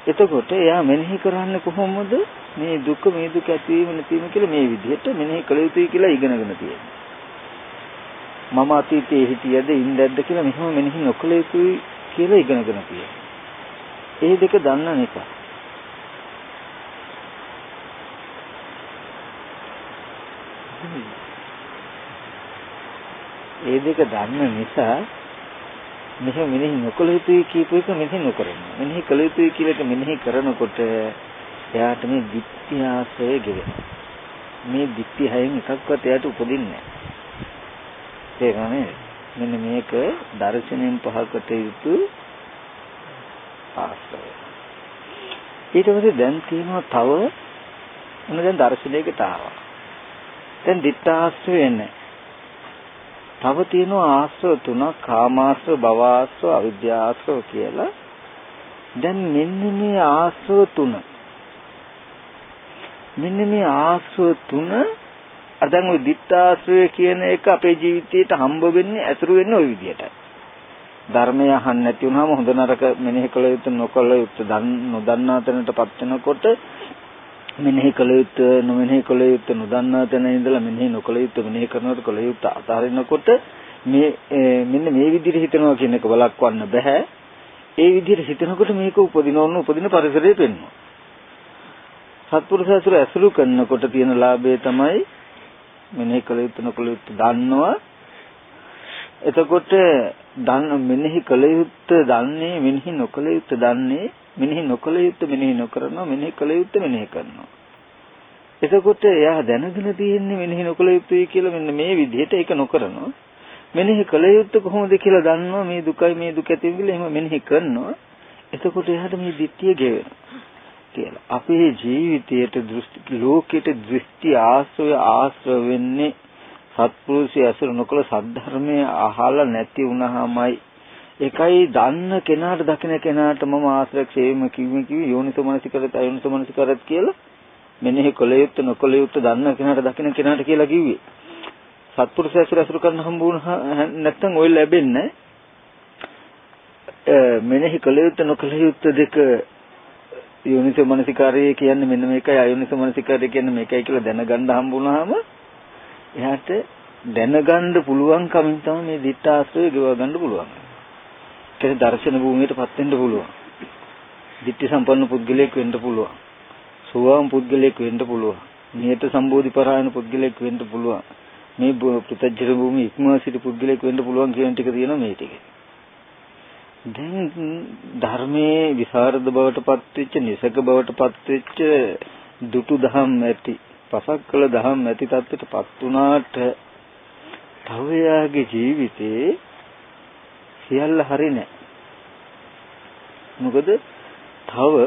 Speaker 1: එතකොට එයා මෙනෙහි කරන්නේ කොහොමද? මේ දුක මේ දුක ඇතිවීම නැතිවීම කියලා මේ විදිහට මෙනෙහි කළ යුතුයි කියලා ඉගෙනගෙන තියෙනවා. මම අතීතයේ හිටියද ඉන්නද්ද කියලා මෙහෙම මෙනෙහි නොකළ යුතුයි කියලා ඉගෙනගෙන තියෙනවා. ඒ දෙක දන්න නිසා. ඒ දෙක දන්න නිසා මෙහෙම මෙනෙහි නොකළ යුතුයි කියපු එක මෙනෙහි නොකරනවා. මෙනෙහි කළ යුතුයි කියලා එක මෙනෙහි කරනකොට එයාට මේ ditthියාසය ගෙවෙනවා. මේ ditthි හයෙන් එකක්වත් එයාට උපදින්නේ නැහැ. තේරෙනවද? මෙන්න මේක දර්ශනයෙන් පහකට යුතු ආශ්‍රය. ඊට පස්සේ දැන් තියෙනවා තව මොන දැන් දර්ශනයකට ආවා. දැන් ditthාශ්‍රය එන්නේ. තව තියෙනවා ආශ්‍රව තුනක් කාමාශ්‍රව, භවආශ්‍රව, අවිද්‍යාශ්‍රව කියලා. දැන් මෙන්න මේ ආශ්‍රව තුන. මෙන්න මේ ආශ්‍රව තුන අර දැන් ওই ditthාශ්‍රය කියන එක අපේ ජීවිතේට හම්බ වෙන්නේ ඇතුළු වෙන්නේ ওই විදිහටයි. ධර්මය අහන්න නැති වුනහම හොඳ නරක මෙනෙහි කළ යුතු නොකළ යුතු නොදන්නා තැනටපත් වෙනකොට මෙනෙහි කළ යුතු නොමෙනෙහි කළ යුතු නොදන්නා තැන ඉඳලා මෙනෙහි නොකළ යුතු මෙනෙහි කරනකොට කළ යුතු අතහරිනකොට මේ මෙන්න මේ විදිහට හිතනවා කියන එක බලක්වන්න බෑ. ඒ විදිහට හිතනකොට මේක උපදිනවන්න උපදින පරිසරය පෙන්වනවා. සත්පුරුෂ ඇසුර ඇසුරු කරනකොට තියෙන ලාභය තමයි මෙනෙහි කළ යුතු නොකළ යුතු දන්නවා එතකොට දන්න මෙනෙහි කළ යුත්තේ දන්නේ මෙනෙහි නොකළ යුත්තේ දන්නේ මෙනෙහි නොකළ යුත්තේ මෙනෙහි නොකරනවා මෙනෙහි කළ යුත්තේ මෙනෙහි කරනවා එතකොට එයා දැනගෙන තියෙන්නේ මෙනෙහි නොකළ යුතුයි කියලා මෙන්න මේ විදිහට ඒක නොකරනවා මෙනෙහි කළ යුත්තේ කොහොමද කියලා දන්නවා මේ දුකයි මේ දුක ඇති වෙන්නේ එහෙම මෙනෙහි කරනවා එතකොට එයාට මේ දිට්ඨිය ගෙවෙනවා කියලා. අපේ ජීවිතයට දෘෂ්ටි ලෝකෙට දෘෂ්ටි ආශ්‍රය ආශ්‍රය වෙන්නේ සත්පුරුෂය ඇසුර නොකළ සද්ධර්මයේ අහලා නැති වුණාමයි. ඒකයි දන්න කෙනාට දකින කෙනාට මම ආශ්‍රය ක්ෂේම කිව්වේ කිව්වේ යෝනිසෝ මනසිකරත් අයෝනිසෝ මනසිකරත් කියලා මෙනෙහි කළ යුත්තේ නොකළ යුත්තේ දන්න කෙනාට දකින කෙනාට කියලා කිව්වේ. සත්පුරුෂය ඇසුර ඇසුර කරන හම්බුණා නැත්නම් ඔය ලැබෙන්නේ මෙනෙහි කළ යුත්තේ නොකළ යුත්තේ දෙක යෝනිසෝ මනසිකාරය කියන්නේ මෙන්න මේකයි අයෝනිසෝ මනසිකාරය කියන්නේ මේකයි කියලා දැනගන්න හම්බුනහම එයාට දැනගන්න පුළුවන් කමින් තමයි මේ දිට්ඨ ආශ්‍රය ගෙව ගන්න පුළුවන්. ඒක දර්ශන භූමියටපත් වෙන්න පුළුවන්. දිට්ඨි සම්පන්න පුද්ගලයෙක් වෙන්න පුළුවන්. සුවාම් පුද්ගලයෙක් වෙන්න පුළුවන්. නියත සම්බෝධි පරායන පුද්ගලයෙක් වෙන්න පුළුවන්. මේ පුතජ්ජර භූමිය ඉක්මවා සිටි පුද්ගලයෙක් වෙන්න පුළුවන් කියන ටික තියෙනවා මේ ටිකේ. දැන් ධර්මයේ විසරද බවට පත්වෙච්ච නිසක බවට පත්වෙච්ච දුටු දහම් ඇති පසක් කළ දහම් ඇති තත්ත්වයටපත් වුණාට තව එයාගේ ජීවිතේ සියල්ල හරි නැහැ. මොකද තව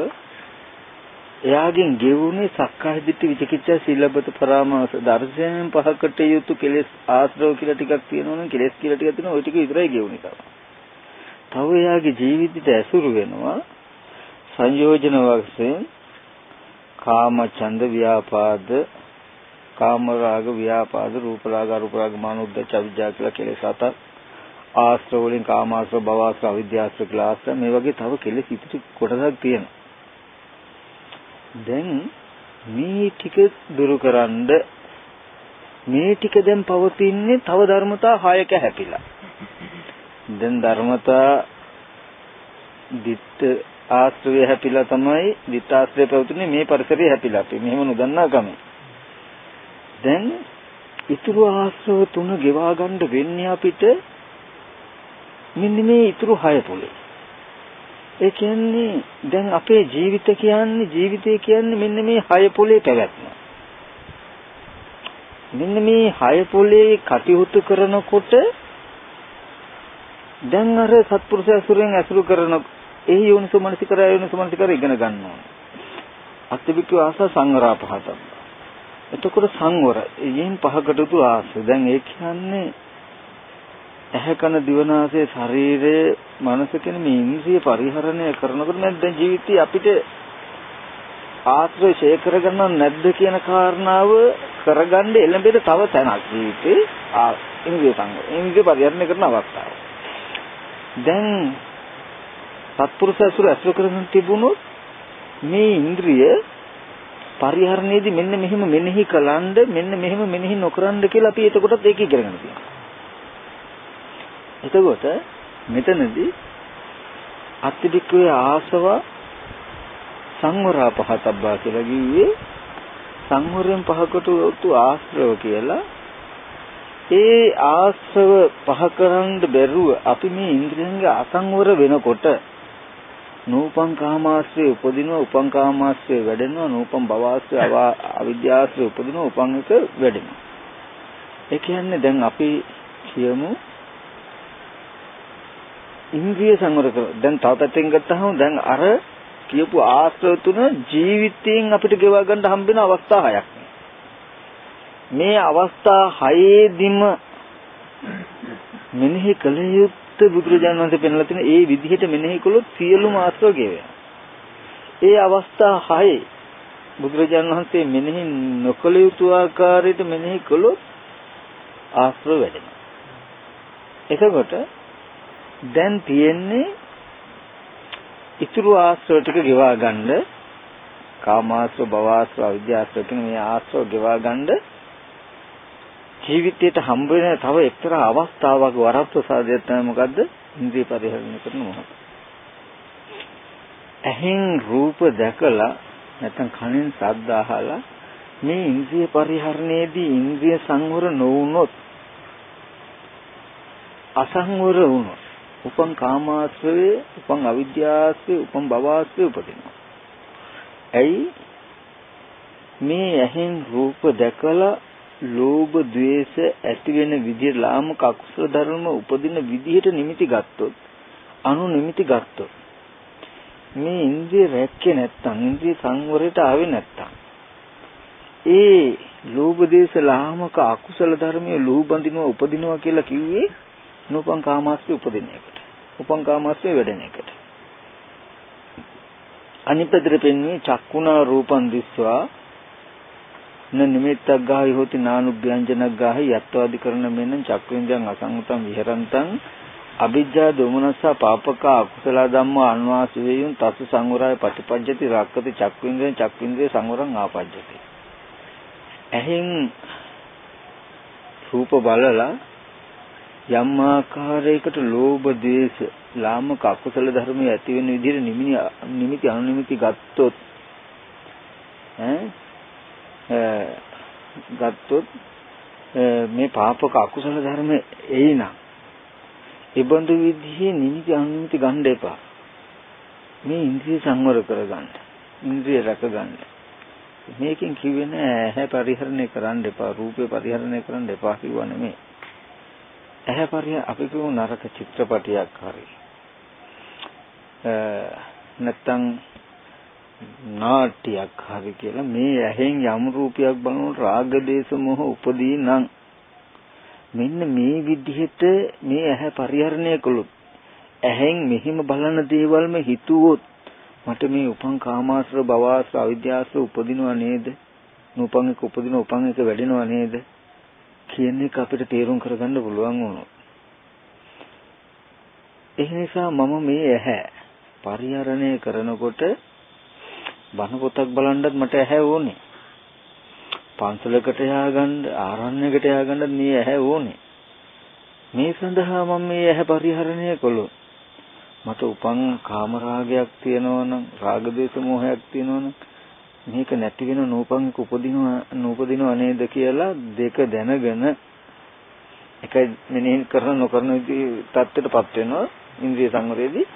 Speaker 1: එයාගෙන් ගෙවුනේ සක්කාය දිට්ඨි විචිකිච්ඡා සීලබ්බත පරාමාස දර්ශනයෙන් පහකට යුතු කෙලෙස් ආශ්‍රව කියලා ටිකක් තියෙනවනේ කෙලෙස් කියලා ටිකක් තියෙනවා ওই ටික විතරයි ගෙවුනේ තව. තව එයාගේ ජීවිතයට ඇසුරු වෙනවා සංයෝජන වශයෙන් කාම ඡන්ද ව්‍යාපාද කාම රාග ව්‍යාපාද රූප රාග අරූප රාග මානෝද්දච්ච අවිජ්ජා කියලා කෙලෙස් හතක් ආශ්‍රව වලින් කාමාශ්‍රව භවආශ්‍රව අවිද්‍යාශ්‍රව කියලා ආශ්‍රව මේ වගේ තව කෙලෙස් ඉතිරි කොටසක් තියෙනවා දැන් මේ ටික දුරුකරනද මේ ටික දැන් පවතින්නේ තව ධර්මතා හයක හැපිලා. දැන් ධර්මතා දිත්ත ආශ්‍රය හැපිලා තමයි දිත්ත ආශ්‍රය පැවතුනේ මේ පරිසරයේ හැපිලා අපි මෙහෙම නොදන්නා කම. දැන් ඉතුරු ආශ්‍රව තුන ගෙවා ගන්න වෙන්නේ අපිට මෙන්න මේ ඉතුරු හය පොලේ. ඒ කියන්නේ දැන් අපේ ජීවිත කියන්නේ ජීවිතය කියන්නේ මෙන්න මේ හය පොලේ පැවැත්ම. මෙන්න මේ හය පොලේ කටයුතු කරනකොට දැන් අර සත්පුරුෂය අසුරෙන් ඇසුරු කරන ඒ යෝනිසෝ මනසිකරය යෝනිසෝ මනසිකරය ඉගෙන ගන්න ඕනේ. අත්‍යවික්ක ආස සංවරා පහතක්. එතකොට සංවර යෙන් පහකට තු ආස. දැන් ඒ කියන්නේ ඇහැ කන දිවනාසය ශරීරය මනස කියන මේ ඉන්ද්‍රිය පරිහරණය කරනකොට නේද දැන් ජීවිතේ අපිට ආශ්‍රය ෂේ කරගන්නව නැද්ද කියන කාරණාව කරගන්න එළඹෙන තව තැනක් ජීවිතේ ආ ඉන්ද්‍රිය සංග ඉන්ද්‍රිය පරිහරණය කරන අවස්ථාව. දැන් සත්පුරුෂ අසුර අසුර කරගෙන තිබුණොත් මේ ඉන්ද්‍රිය පරිහරණයේදී මෙන්න මෙහෙම මෙනෙහි කලන්ඩ මෙන්න මෙහෙම මෙනෙහි නොකරන්න කියලා අපි එතකොටත් ඒක ඉගෙන ගන්න තියෙනවා. එතකොට මෙතනදී අත්‍යධිකයේ ආසව සංවරා පහතබ්බා කියලා කිව්වේ සංවරයෙන් පහකට උතු ආශ්‍රව කියලා. ඒ ආශ්‍රව පහ කරන්න බැරුව අපි මේ ඉන්ද්‍රියන්ගේ අසංවර වෙනකොට නූපං කාමාශ්‍රය උපදිනවා උපං කාමාශ්‍රය වැඩෙනවා නූපං භවආශ්‍රය අවිද්‍යාශ්‍රය උපදිනවා උපං එක වැඩෙනවා. ඒ කියන්නේ දැන් අපි කියමු ඉන්ද්‍රිය සංවර කර දැන් තව පැත්තෙන් ගත්තාම දැන් අර කියපු ආශ්‍රව තුන ජීවිතයෙන් අපිට ගෙවා ගන්න හම්බෙන අවස්ථා හයක් මේ අවස්ථා හයේදීම මෙනෙහි කළ යුත්තේ බුදුරජාණන් වහන්සේ පෙන්වලා තියෙන ඒ විදිහට මෙනෙහි කළොත් සියලුම ආශ්‍රව ගෙවෙනවා. ඒ අවස්ථා හයේ බුදුරජාණන් වහන්සේ මෙනෙහි නොකළ යුතු ආකාරයට මෙනෙහි කළොත් ආශ්‍රව වැඩෙනවා. එතකොට දැන් තියෙන්නේ ඉතුරු ආශ්‍රව ටික ගෙවා ගන්න. කාමාශ්‍රව භවආශ්‍රව අවිද්‍යාශ්‍රව කියන මේ ආශ්‍රව ගෙවා ගන්න. ජීවිතයට හම්බ වෙන තව එක්තරා අවස්ථාවක් වරප්‍රසාදයක් තමයි මොකද්ද? ඉන්ද්‍රිය පරිහරණය කරන මොහොත. ඇහෙන් රූප දැකලා නැත්නම් කනෙන් ශබ්ද අහලා මේ ඉන්ද්‍රිය පරිහරණයේදී ඉන්ද්‍රිය සංවර නොවුනොත් අසංවර වුණොත් උපං කාමාශ්‍රයේ උපං අවිද්‍යාශ්‍රයේ උපං භවආශ්‍රයේ උපදිනවා. ඇයි මේ ඇහෙන් රූප දැකලා ලෝභ ద్వේෂ ඇති වෙන විදිහ ලාමක අකුසල ධර්ම උපදින විදිහට නිමිති ගත්තොත් අනු නිමිති ගත්තොත් මේ ඉන්ද්‍රිය රැක්කේ නැත්තම් ඉන්ද්‍රිය සංවරයට ආවේ නැත්තම් ඒ ලෝභ දේශ ලාමක අකුසල ධර්මයේ ලෝබඳිනවා උපදිනවා කියලා කිව්වේ නූපං කාමාස්ති උපදින එකට. උපං කාමාස්ති වැඩෙන එකට. අනිපතර පෙන්වන්නේ චක්කුණා රූපං දිස්වා න නිමිත්තක් ගාහි හොති නානුභ්‍යංජනක් ගාහි යත්වාදි කරන මෙන්න චක්කුෙන්ජං අසංගතං විහෙරන්තං අවිජ්ජා දොමනස පාපක අකුසල ධම්ම අන්වාසි වේයුන් තස් සංවරය පටිපජ්ජති රක්කති චක්කුෙන්ජං චක්කුෙන්ජේ සංවරං ආපජ්ජති එහෙන් රූප බලලා යම් ආකාරයකට ලෝභ ද්වේෂ ලාමක අකුසල ධර්ම ඇති වෙන විදිහට නිමිති නිමිති අනුනිමිති ගත්තොත් ඈ ගත්තොත් මේ පාපක අකුසල ධර්ම එයිනම් ඒබඳු විදිහේ නිමිති අනුනිමිති ගන්න එපා. මේ ඉන්ද්‍රිය සංවර කරගන්න ඉන්ද්‍රිය රැකගන්න. මේකෙන් කිව්වේ නෑ ඇහැ පරිහරණය කරන්න එපා රූපේ පරිහරණය කරන්න එපා කිව්වා නෙමෙයි. ඇහැ පරිය අපි කියමු නරක චිත්‍රපටියක් හරි නැත්තම් නාට්‍යයක් හරි කියලා මේ ඇහෙන් යම් රූපයක් බලනකොට රාග දේශ මොහ උපදී නම් මෙන්න මේ විදිහට මේ ඇහැ පරිහරණය කළොත් ඇහෙන් මෙහිම බලන දේවල්ම හිතුවොත් මට මේ උපං කාමාශ්‍ර භවආශ්‍ර අවිද්‍යාශ්‍ර උපදිනව නේද? නූපං එක උපදින උපං එක වැඩෙනව නේද? කියන එක අපිට තේරුම් කරගන්න පුළුවන් වුණා. ඒ නිසා මම මේ ඇහැ පරිහරණය කරනකොට බණ පොතක් බලන්නත් මට ඇහැ ඕනේ. පන්සලකට යආගන්න ආරණ්‍යකට යආගන්න මේ ඇහැ ඕනේ. මේ සඳහා මම මේ ඇහැ පරිහරණය කළොත් මට උපන් කාම රාගයක් තියෙනවනම් රාග දේශ මොහයක් තියෙනවනම් මේක නැති වෙන නූපන් උපදිනව නූපදිනව නේද කියලා දෙක දැනගෙන එකයි මෙනෙහි කරන නොකරන තත්ත්වයටපත් වෙනවා ඉන්ද්‍රිය සංවරයේදී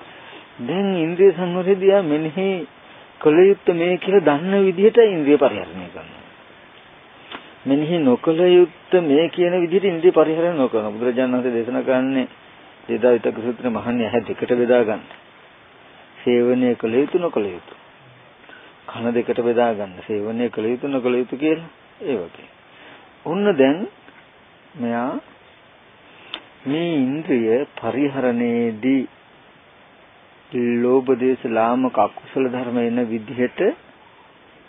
Speaker 1: දැන් ඉන්ද්‍රිය සංවරයේදී මෙනෙහි කළ යුත්තේ මේ කියලා දන්න විදිහට ඉන්ද්‍රිය පරිහරණය කරනවා මෙනෙහි නොකළ යුත්තේ මේ කියන විදිහට ඉන්ද්‍රිය පරිහරණය නොකරන බුදුරජාණන් වහන්සේ දේශනා කරන්නේ දේදා විතක සූත්‍රයේ මහන්නේ ඇහැ දෙකට බෙදා ගන්න. සේවනය කළ යුතු නොකළ යුතු. කන දෙකට බෙදා ගන්න. සේවනය කළ යුතු නොකළ යුතු කියලා ඒ වගේ. ඔන්න දැන් මෙයා මේ ඉන්ද්‍රිය පරිහරණයේදී ලෝභ දේශ ලාමක අකුසල ධර්ම එන විදිහට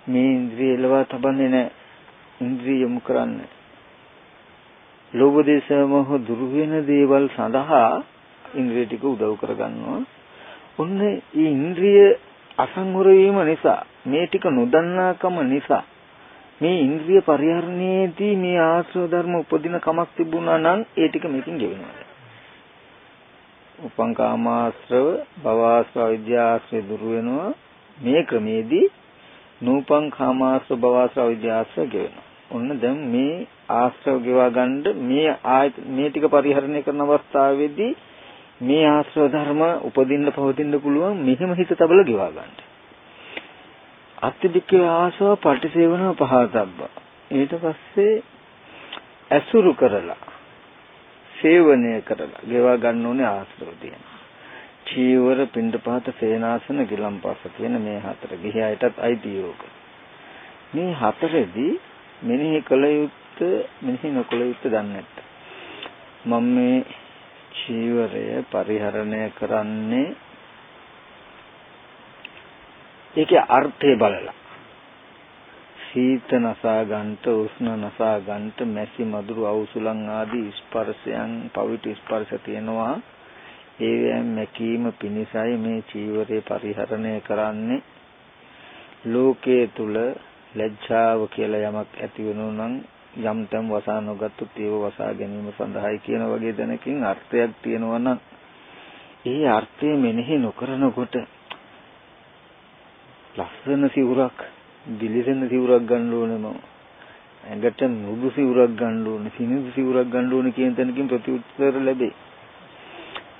Speaker 1: මේ ඉන්ද්‍රිය එලවා තබන්නේ නැහැ. ඉන්ද්‍රිය යොමු කරන්නේ. ලෝභ දේශ මොහ දුරු වෙන දේවල් සඳහා ඉන්ද්‍රිය ටික උදව් කරගන්නවා. ඔන්න මේ ඉන්ද්‍රිය අසංවර වීම නිසා මේ ටික නොදන්නාකම නිසා මේ ඉන්ද්‍රිය පරිහරණයේදී මේ ආශ්‍රව ධර්ම උපදින කමක් තිබුණා නම් ඒ ටික මේකෙන් ගෙවෙනවා. උපං කාමාශ්‍රව, භවආශ්‍රව, විද්‍යාශ්‍රව දුරු වෙනවා. මේ ක්‍රමේදී නූපං කාමාශ්‍රව, භවආශ්‍රව, විද්‍යාශ්‍රව ගෙවෙනවා. ඔන්න දැන් මේ ආශ්‍රව ගෙවා ගන්න මේ මේ ටික පරිහරණය කරන අවස්ථාවේදී මේ ආශ්‍රව ධර්ම උපදින්න පවතින්න පුළුවන් මෙහෙම හිත තබල ගෙවා ගන්න. අත්‍යධික ආශ්‍රව පටිසේවන පහතබ්බ. ඊට පස්සේ ඇසුරු කරලා සේවනය කරලා ගෙවා ගන්න ඕනේ ආශ්‍රව තියෙන. චීවර පින්ඩපාත සේනාසන ගිලම්පස කියන මේ හතර ගිහියටත් අයිති යෝග. මේ හතරෙදී මෙනෙහි කළ යුත්තේ මෙනෙහි නොකළ යුත්තේ දන්නේ නැත්නම් මම මේ චීවරය පරිහරණය කරන්නේ ඒකේ අර්ථය බලලා. සීත නසා ගන්නට උෂ්ණ නසා ගන්නට මැසි මදුරු අවුසුලන් ආදී ස්පර්ශයන් පවිතු ස්පර්ශ තියෙනවා. ඒවෙන් මැකීම පිණිසයි මේ චීවරය පරිහරණය කරන්නේ. ලෝකයේ තුල ලැජ්ජාව කියලා යමක් ඇති වෙනු නම් යම් තම් වසා නොගත්තුත් ඒව වසා ගැනීම සඳහායි කියන වගේ දැනකින් අර්ථයක් තියෙනවා නම් ඒ අර්ථය මෙනෙහි නොකරනකොට ලස්සන සිවුරක් දිලිසෙන සිවුරක් ගන්න ඕනම ඇඟට නුදු සිවුරක් ගන්න ඕනේ සිනිඳු සිවුරක් ගන්න ඕනේ කියන තැනකින් ප්‍රතිඋත්තර ලැබේ.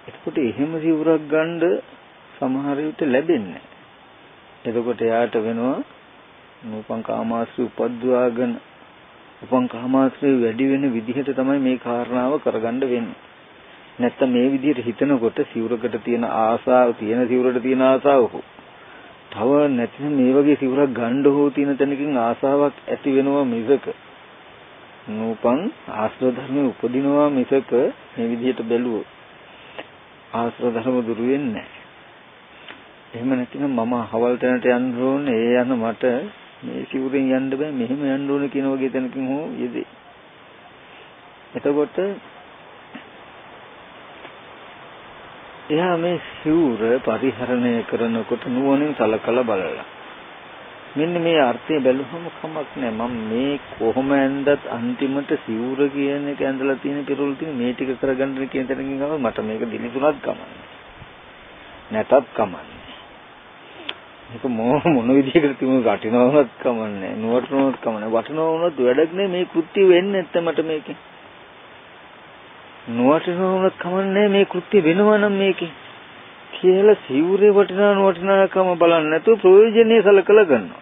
Speaker 1: එතකොට එහෙම සිවුරක් ගන්න සමහර විට ලැබෙන්නේ එතකොට එයාට වෙනවා නූපං කාමාශ්‍රී උපද්දවාගෙන උපං කාමාශ්‍රය වැඩි වෙන විදිහට තමයි මේ කාරණාව කරගන්න වෙන්නේ. නැත්තම් මේ විදිහට හිතනකොට සිවුරකට තියෙන ආසාව තියෙන සිවුරට තියෙන ආසාව හෝ තව නැතිනම් මේ වගේ සිවුරක් ගන්න හෝ තියෙන තැනකින් ආසාවක් ඇති වෙනවා මිසක නූපං ආශ්‍රව ධර්මයේ උපදිනවා මිසක මේ විදිහට බැලුවොත් ආශ්‍රව ධර්ම දුරු වෙන්නේ නැහැ. එහෙම නැතිනම් මම හවල් තැනට යන්න ඕනේ ඒ යන මට මේ සිවුරෙන් යන්න බෑ මෙහෙම යන්න ඕන කියන වගේ තැනකින් හෝ යෙදේ. එතකොට එයා මේ සිවුර පරිහරණය කරනකොට නුවණින් සලකලා බලලා. මෙන්න මේ අර්ථය බැලුවම කමක් නෑ මම මේ කොහොම ඇඳත් අන්තිමට සිවුර කියන එක ඇඳලා තියෙන පිරුල් තියෙන මේ ටික කරගන්න කියන තැනකින් ගම මට මේක දිලිසුණත් කමන්නේ නැතත් කමන්නේ මේක මොන විදිහකට තිබුණ වටිනවවත් කමන්නේ නුවටනවත් කමන්නේ වටිනව වුණොත් වැඩක් නෑ මේ කෘත්‍ය වෙන්නේ නැත්නම් මට මේකේ නුවටනව වුණොත් කමන්නේ මේ කෘත්‍ය වෙනවා නම් මේකේ. කියලා සිවුරේ වටිනා නොවටිනාකම බලන්නේ නැතුව ප්‍රයෝජනෙයි සලකලා ගන්නවා.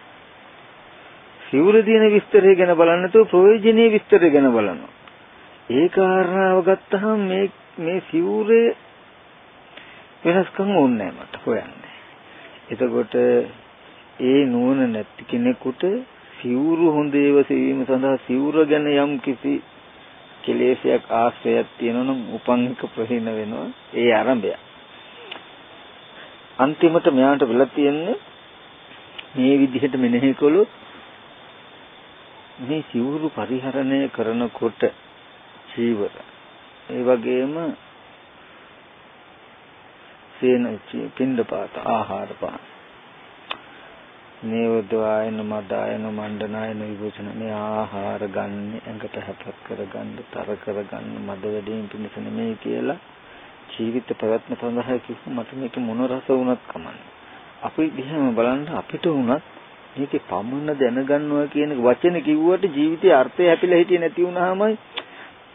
Speaker 1: සිවුර දින විස්තරය ගැන බලන්නේ නැතුව ප්‍රයෝජනීය විස්තරය ගැන බලනවා. ඒ කාරණාව ගත්තහම මේ මේ සිවුරේ වෙනස්කම් ඕනේ නැහැ මට හොයන්න. එතකොට ඒ නුවණ නැති කෙනෙකුට සිවුරු හොඳ ඒවා සෙවීම සඳහා සිවුර ගැන යම් කිසි කෙලෙසයක් ආශ්‍රයයක් තියෙනවනම් උපන් එක ප්‍රහීන වෙනවා. ඒ ආරම්භය. අන්තිමට මෙයාට වෙලා තියෙන්නේ මේ විදිහට මෙනෙහි කළොත් මේ සිවුරු පරිහරණය කරනකොට ජීවර ඒ වගේම සේන පින්ඩපාත ආහාර පාන. නේවදවායන මදායන මණ්ඩනායන විභූෂණ මේ ආහාර ගන්න ඇඟට හැපත් කරගන්න තර කරගන්න මද වැඩිම පිණිස නෙමෙයි කියලා ජීවිත පැවැත්ම සඳහා කිව්ව මට මේක මොන රස වුණත් කමන්නේ. අපි දිහාම බලන්න අපිට වුණත් මේකේ පමණ දැනගන්නවා කියන වචනේ කිව්වට ජීවිතයේ අර්ථය හැපිලා හිටියේ නැති වුනහමයි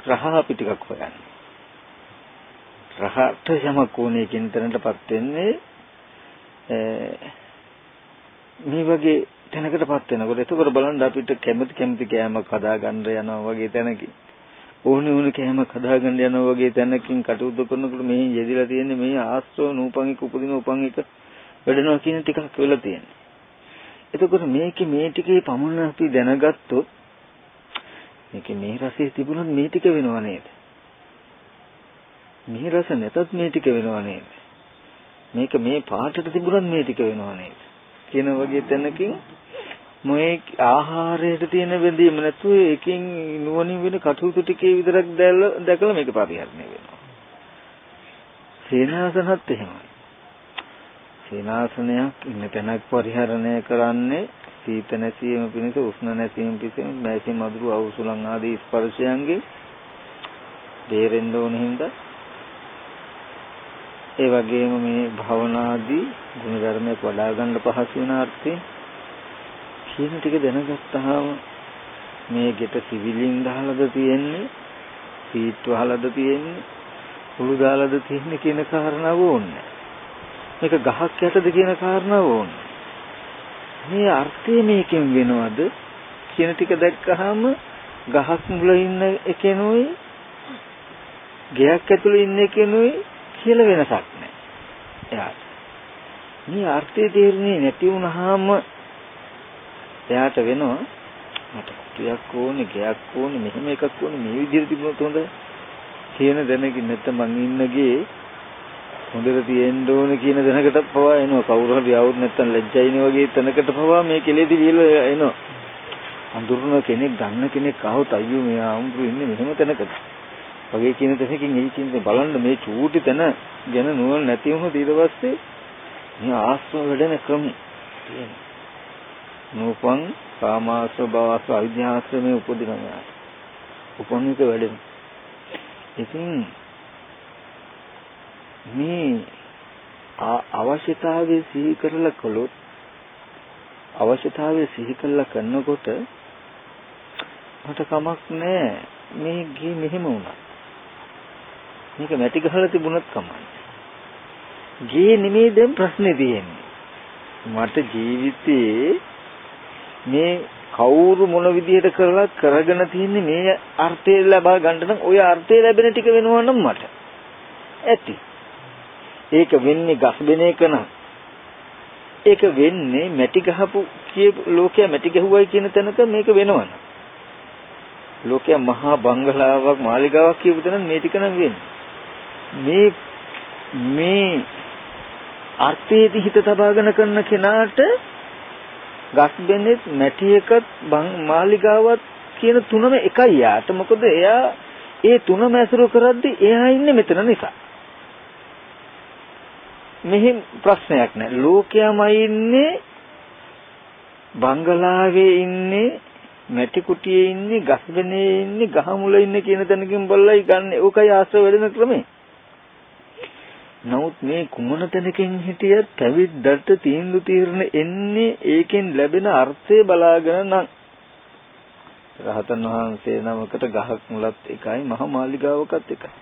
Speaker 1: රහ අපි ටිකක් හොයන්නේ. රහට යමක් ඕනේ කියන තැනටපත් වෙන්නේ මේ වගේ තැනකටපත් වෙනකොට එතකොට බලන්න අපිට කැමති කැමති කෑමක් හදාගන්න යනවා වගේ තැනකින් ඕනේ ඕනේ කෑමක් හදාගන්න යනවා වගේ තැනකින් කටයුතු කරනකොට මේ යෙදිලා තියෙන්නේ මේ ආස්ත්‍රව නූපං එක උපදින උපං එක වැඩනවා කියන ටිකක් වෙලා තියෙන්නේ. එතකොට මේකේ මේ ටිකේ පමණ අපි දැනගත්තොත් මේකේ මේ රසය තිබුණොත් මේ ටික වෙනව නේද? මේ රස නැතත් මේ ටික වෙනව නේද? මේක මේ පාටට තිබුණත් මේ ටික වෙනව නේද? කියන වගේ තැනකින් මේ ආහාරයට තියෙන බැඳීම නැතුව ඒකෙන් නුවණින් වෙන කටයුතු ටිකේ විතරක් දැකලා මේක පරිහරණය වෙනවා. සේනාසනත් එහෙමයි. සේනාසනයක් ඉන්න තැනක් පරිහරණය කරන්නේ සීත නැසීම පිණිස උෂ්ණ නැසීම පිණිස මෑසි මදුරු අවුසුලන් ආදී ස්පර්ශයන්ගේ දේරෙන්න ඕන හින්දා ඒ වගේම මේ භවනාදී ගුණධර්මයක් වඩා ගන්න පහසු වෙන අර්ථයෙන් කියන ටික දැනගත්තාම මේ ගෙට සිවිලින් දාලාද තියෙන්නේ සීට් වහලාද තියෙන්නේ උළු දාලාද තියෙන්නේ කියන කාරණාව ඕනේ. මේක ගහක් යටද කියන කාරණාව ඕනේ. මේ අර්ථය මේකෙන් වෙනවද කියන ටික දැක්කහම ගහක් මුල ඉන්න එකෙනුයි ගෙයක් ඇතුළේ ඉන්න එකෙනුයි කියලා වෙනසක් නැහැ. එයාට. මේ අර්ථය තේරුනේ නැති වුනහම එයාට වෙනවා මට කුටියක් ඕනේ, ගයක් ඕනේ, මෙහෙම එකක් ඕනේ, මේ විදිහට තිබුණොත් හොඳයි. කියන දැනකින් නැත්නම් මං ඉන්නගේ හොඳට තියෙන්න ඕනේ කියන දැනකට පවා එනවා. කවුරු හරි આવුත් නැත්නම් ලැජ්ජයිනේ වගේ තැනකට පවා මේ කෙලෙදි විල එනවා. අඳුරන කෙනෙක් ගන්න කෙනෙක් ආවොත් අයියෝ මෙයා අඳුරු ඉන්නේ මෙහෙම තැනකට. වගේ කියන තැනකින් එයි කියන බලන්න මේ චූටි තැන ගැන නුවණ නැති වුණොත් ඊට පස්සේ මේ ආශ්‍රම වැඩෙන ක්‍රම තියෙනවා. නූපං කාමාශ්‍ර භවස්ස අවිද්‍යාශ්‍රමේ උපදිනවා. උපන්නික වැඩෙන. ඉතින් මේ අවශ්‍යතාවය සිහි කරලා කළොත් අවශ්‍යතාවය සිහි කරලා කරනකොට මට කමක් නැහැ මේ ගේ මෙහෙම වුණා මේක මැටි ගහලා තිබුණත් කමන්නේ. ගේ නෙමෙයි දැන් ප්‍රශ්නේ තියෙන්නේ. මට ජීවිතේ මේ කවුරු මොන විදිහට කරලා කරගෙන තියන්නේ මේ අර්ථය ලබා ගන්න නම් ওই අර්ථය ලැබෙන ටික වෙනවා නම් මට ඇති. ඒක වෙන්නේ ගස් බෙන එක නම් ඒක වෙන්නේ මැටි ගහපු කිය ලෝකයා මැටි ගහුවයි කියන තැනක මේක වෙනවනේ. ලෝකයා මහා බංගලාවක් මාලිගාවක් කියපු තැන මේ ටික නම් වෙන්නේ. මේ මේ අර්ථයේදී හිත තබාගෙන කරන කෙනාට ගස් බෙන්නෙත් මැටි එකත් මාලිගාවත් කියන තුනම එකයි යාට මොකද එයා ඒ තුනම ඇසුරු කරද්දී එයා ඉන්නේ මෙතන නිසා මෙහි ප්‍රශ්නයක් නැහැ ලෝකයමයි ඉන්නේ බංගලාවේ ඉන්නේ මැටි කුටියේ ඉන්නේ ගස් බෙනේ ඉන්නේ ගහ මුල ඉන්නේ කියන තැනකින් බලලයි ගන්න. ඕකයි ආශ්‍රව වැඩෙන ක්‍රමේ. නමුත් මේ කුමන තැනකින් හිටියත් පැවිද්දට තීන්දුව తీරන එන්නේ ඒකෙන් ලැබෙන අර්ථය බලාගෙන නම්. රහතන් වහන්සේ නමකට ගහක් මුලත් එකයි මහ මාලිගාවකත් එකයි.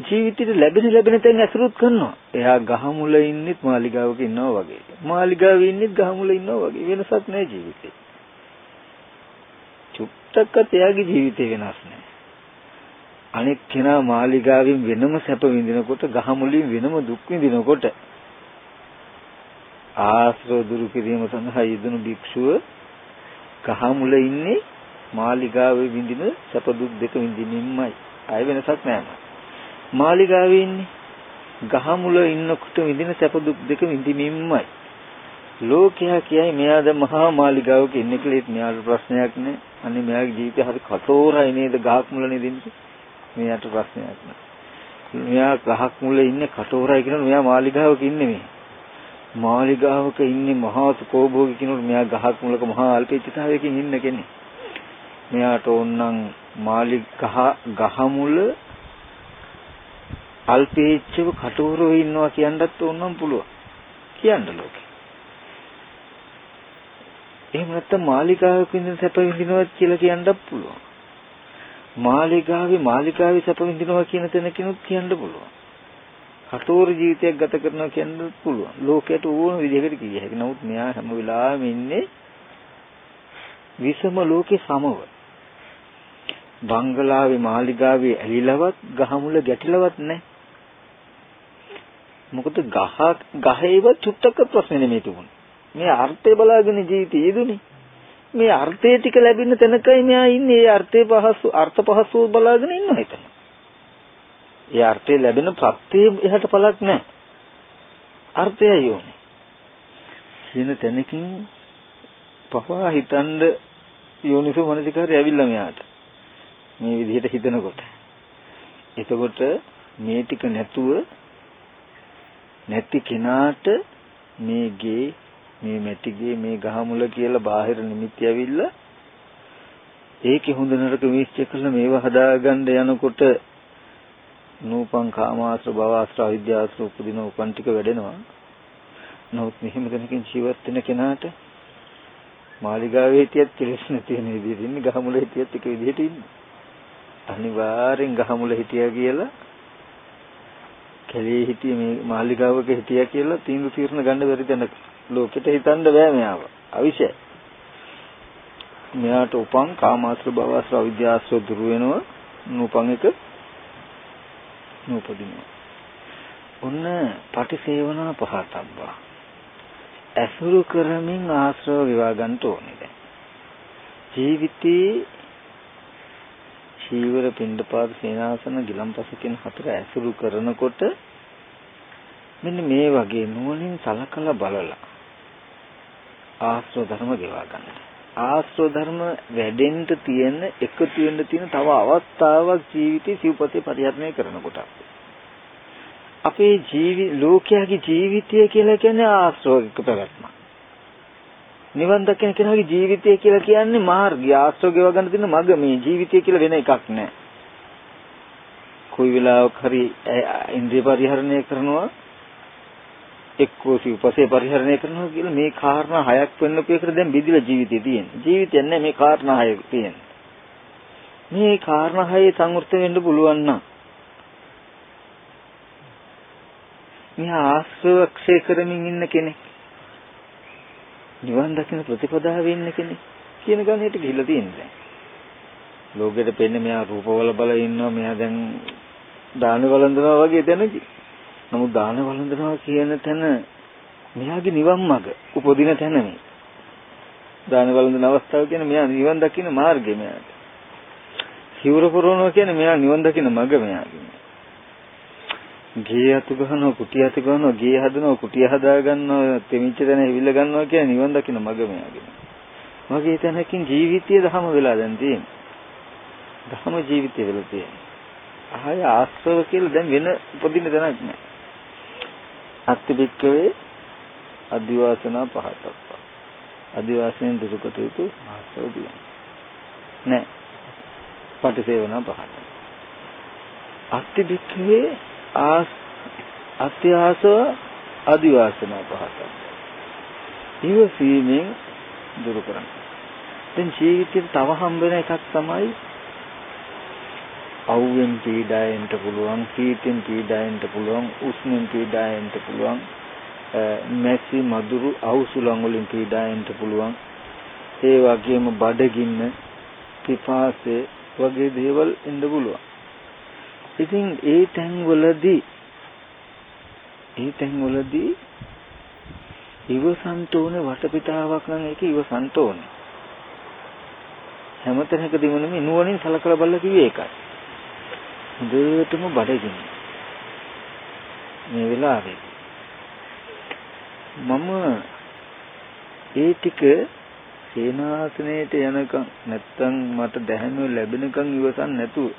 Speaker 1: ජීවිතේට ලැබෙන ලැබෙන තැන් ඇසුරුත් කරනවා. එයා ගහ මුල ඉන්නෙත් මාලිගාවක ඉන්නවා වගේ. මාලිගාවේ ඉන්නෙත් ගහ මුල ඉන්නවා වගේ. වෙනසක් නැහැ ජීවිතේ. චුට්ටක්වත් එයාගේ ජීවිතේ වෙනස් නැහැ. අනෙක් කෙනා මාලිගාවෙන් වෙනම සැප විඳිනකොට ගහ මුලින් වෙනම දුක් විඳිනකොට ආශ්‍රව දුරු කිරීම සඳහා යෙදුණු භික්ෂුව ගහ මුල ඉන්නේ මාලිගාවේ විඳින සැප දුක් දෙක විඳින්නෙමයි. අය වෙනසක් නෑම. මාලිගාවේ ඉන්නේ ගහ මුල ඉන්නකොට විඳින සැප දුක් දෙක විඳින්නෙමයි. ලෝකයා කියයි මෙයා දැන් මහා මාලිගාවක ඉන්නේ කියලා ඒත් මෙයාට ප්‍රශ්නයක් නෑ. අනේ මෙයාගේ ජීවිතය හරි කටෝරයි නේද ගහක් මුල නේද ඉන්නේ. මෙයාට ප්‍රශ්නයක් නෑ. මෙයා ගහක් මුල ඉන්නේ කටෝරයි කියන මෙයා මාලිගාවක ඉන්නේ මේ. මාලිගාවක ඉන්නේ මහා සුකෝභෝගී කෙනෙකුට මෙයා ගහක් මුලක මහා අල්පේච්ඡතාවයකින් ඉන්න කෙනෙක්. මෙයාට ඕනනම් මාලි ගහ ගහ මුල අල්පේච්ඡව කටවරව ඉන්නවා කියන්නත් ඕනනම් පුළුවන්. කියන්න ලෝකේ. එහෙම නැත්නම් මාලිකාවක ඉඳන් සැප විඳිනවා කියලා කියන්නත් පුළුවන්. මාලිගාවේ මාලිගාවේ සැප විඳිනවා කියන තැනකිනුත් කියන්න පුළුවන්. කටෝර ජීවිතයක් ගත කරනවා කියන්නත් පුළුවන්. ලෝකයට ඕන විදිහකට කිය හැකි. නමුත් මෙයා හැම වෙලාවෙම ඉන්නේ විසම ලෝකේ සමව. බංගලාවේ මාලිගාවේ ඇලිලවත් ගහමුල ගැටිලවත් නැහැ. මොකද ගහ ගහේව චුට්ටක ප්‍රශ්න නෙමෙයි තුමුනේ. මේ අර්ථය බලාගෙන ජීවිතය යෙදුනේ. මේ අර්ථය ටික ලැබෙන තැනකයි මෙයා ඉන්නේ. ඒ අර්ථය පහසු අර්ථ පහසු බලාගෙන ඉන්නවා හිතන. ඒ අර්ථය ලැබෙන ප්‍රත්‍යය එහාට පළක් නැහැ. අර්ථයයි ඕනේ. කියන තැනකින් පවා හිතනද යෝනිසෝ මනසිකාරය ඇවිල්ලා මෙයාට. මේ විදිහට හිතනකොට. එතකොට මේ ටික නැතුව නැති කෙනාට මේ ගේ මේ මැටිගේ මේ ගහමුල කියලා බාහිර නිමිති ඇවිල්ලා ඒකේ හොඳ නරක විශ්චය කරලා මේව හදාගන්න යනකොට නූපං කාමාශ්‍ර භවශ්‍ර අවිද්‍යාශ්‍ර උපදින උපන් ටික වැඩෙනවා. නමුත් මෙහෙම කෙනකින් ජීවත් වෙන කෙනාට මාලිගාවේ හිටියත් කෙලෙස් නැති වෙන විදිහට ඉන්නේ ගහමුල හිටියත් එක විදිහට ඉන්නේ. අනිවාර්යෙන් ගහමුල හිටියා කියලා කැලේ හිටියේ මේ මාලිගාවක හිටියා කියලා තීන්දුව తీරන ගන්න බැරි දැනක ලෝකෙට හිතන්න බෑ මෙයාව. අවිෂය. මෙයාට උපන් කාමාශ්‍ර භවශ්‍ර අවිද්‍යාශ්‍ර දුරු වෙනවා. නූපන් එක නූපදිනවා. ඔන්න පටිසේවනා පහතබ්බා. ඇසුරු කරමින් ආශ්‍රව විවා ගන්න ඕනේ දැන්. ජීවිතේ චීවර පින්ඩපාත සේනාසන ගිලම්පස කියන හතර ඇසුරු කරනකොට මෙන්න මේ වගේ නුවණින් සලකලා බලලා ආශ්‍රව ධර්ම ගෙවා ගන්න. ආශ්‍රව ධර්ම වැඩෙන්න තියෙන එකතු වෙන්න තියෙන තව අවස්ථාවක් ජීවිතේ සිව්පතේ පරිහරණය කරනකොට අපේ ජීවි ලෝකයාගේ ජීවිතය කියලා කියන්නේ ආශ්‍රවයක පැවැත්ම. නිවන් දකින කෙනාගේ ජීවිතය කියලා කියන්නේ මාර්ගය ආශ්‍රව ගෙව ගන්න තියෙන මඟ මේ ජීවිතය කියලා වෙන එකක් නෑ. කොයි වෙලාවක හරි ඉන්ද්‍රිය පරිහරණය කරනවා එක්කෝ සිව්පසේ පරිහරණය කරනවා කියලා මේ කාරණා හයක් වෙන්නපු එකට දැන් බෙදිලා ජීවිතේ තියෙන්නේ. ජීවිතය නැහැ මේ කාරණා හය තියෙන්නේ. මේ කාරණා හයේ සංවෘත වෙන්න පුළුවන් නම් මේ ආශ්‍රවක්ෂය කරමින් ඉන්න කෙනෙක් නිවන් දකින ප්‍රතිපදාවේ ඉන්න කෙනෙක් කියන ගණයට ගිහිල්ලා තියෙනවා. ලෝකෙට පෙන්නේ මෙයා රූපවල බල ඉන්නවා මෙයා දැන් දාන වළඳනවා වගේ දැනකි. නමුත් දාන වළඳනවා කියන තැන මෙයාගේ නිවන් මඟ උපදින තැන මේ. දාන වළඳන අවස්ථාව කියන්නේ මෙයා නිවන් දකින්න මාර්ගය මෙයාට. සිවුර පුරවනවා කියන්නේ මෙයා නිවන් දකින්න මඟ මෙයාගේ. ගේ අතු ගන්නවා කුටි අතු ගන්නවා ගේ හදනවා කුටිය හදා ගන්නවා තෙමිච්ච තැන හිවිල්ල ගන්නවා කියන්නේ නිවන් දකින්න මඟ මෙයාගේ. මගේ තැනකින් ජීවිතය දහම වෙලා දැන් තියෙන්නේ. දහම ජීවිතය වෙලා තියෙන්නේ. ආය ආශ්‍රව කියලා දැන් වෙන උපදින්න තැනක් නෑ. අත්තිබික්කවේ අදිවාසනා පහතක්. අදිවාසයෙන් දුරුකට යුතු ආශ්‍රව දියන. නෑ. පටිසේවනා පහත. අත්තිබික්කවේ ආස් අත්‍යාසව අදිවාසනා පහත. ඉවසීමෙන් දුරු කරන්න. දැන් ජීවිතේ තව හම්බ වෙන එකක් තමයි අවුවෙන් පීඩායෙන්ට පුළුවන් සීතෙන් පීඩායෙන්ට පුළුවන් උෂ්ණෙන් පීඩායෙන්ට පුළුවන් මැසි මදුරු අවුසුලන් වලින් පීඩායෙන්ට පුළුවන්. ඒ වගේම බඩගින්න පිපාසය වගේ දේවල් එන්න පුළුවන්. ඉතින් ඒ තැන්වලදී ඒ තැන්වලදී ඉවසන්ත ඕනේ වටපිටාවක් නම් ඒක ඉවසන්ත ඕනේ. හැමතැනකදීම නෙමෙයි නුවණින් සලකලා බලලා කිව්වේ ඒකයි. හොඳටම බඩගිනි. මේ වෙලාවේ මම ඒ ටික සේනාසනයේට යනකම් නැත්තම් මට දැහැමිව ලැබෙනකම් ඉවසන් නැතුව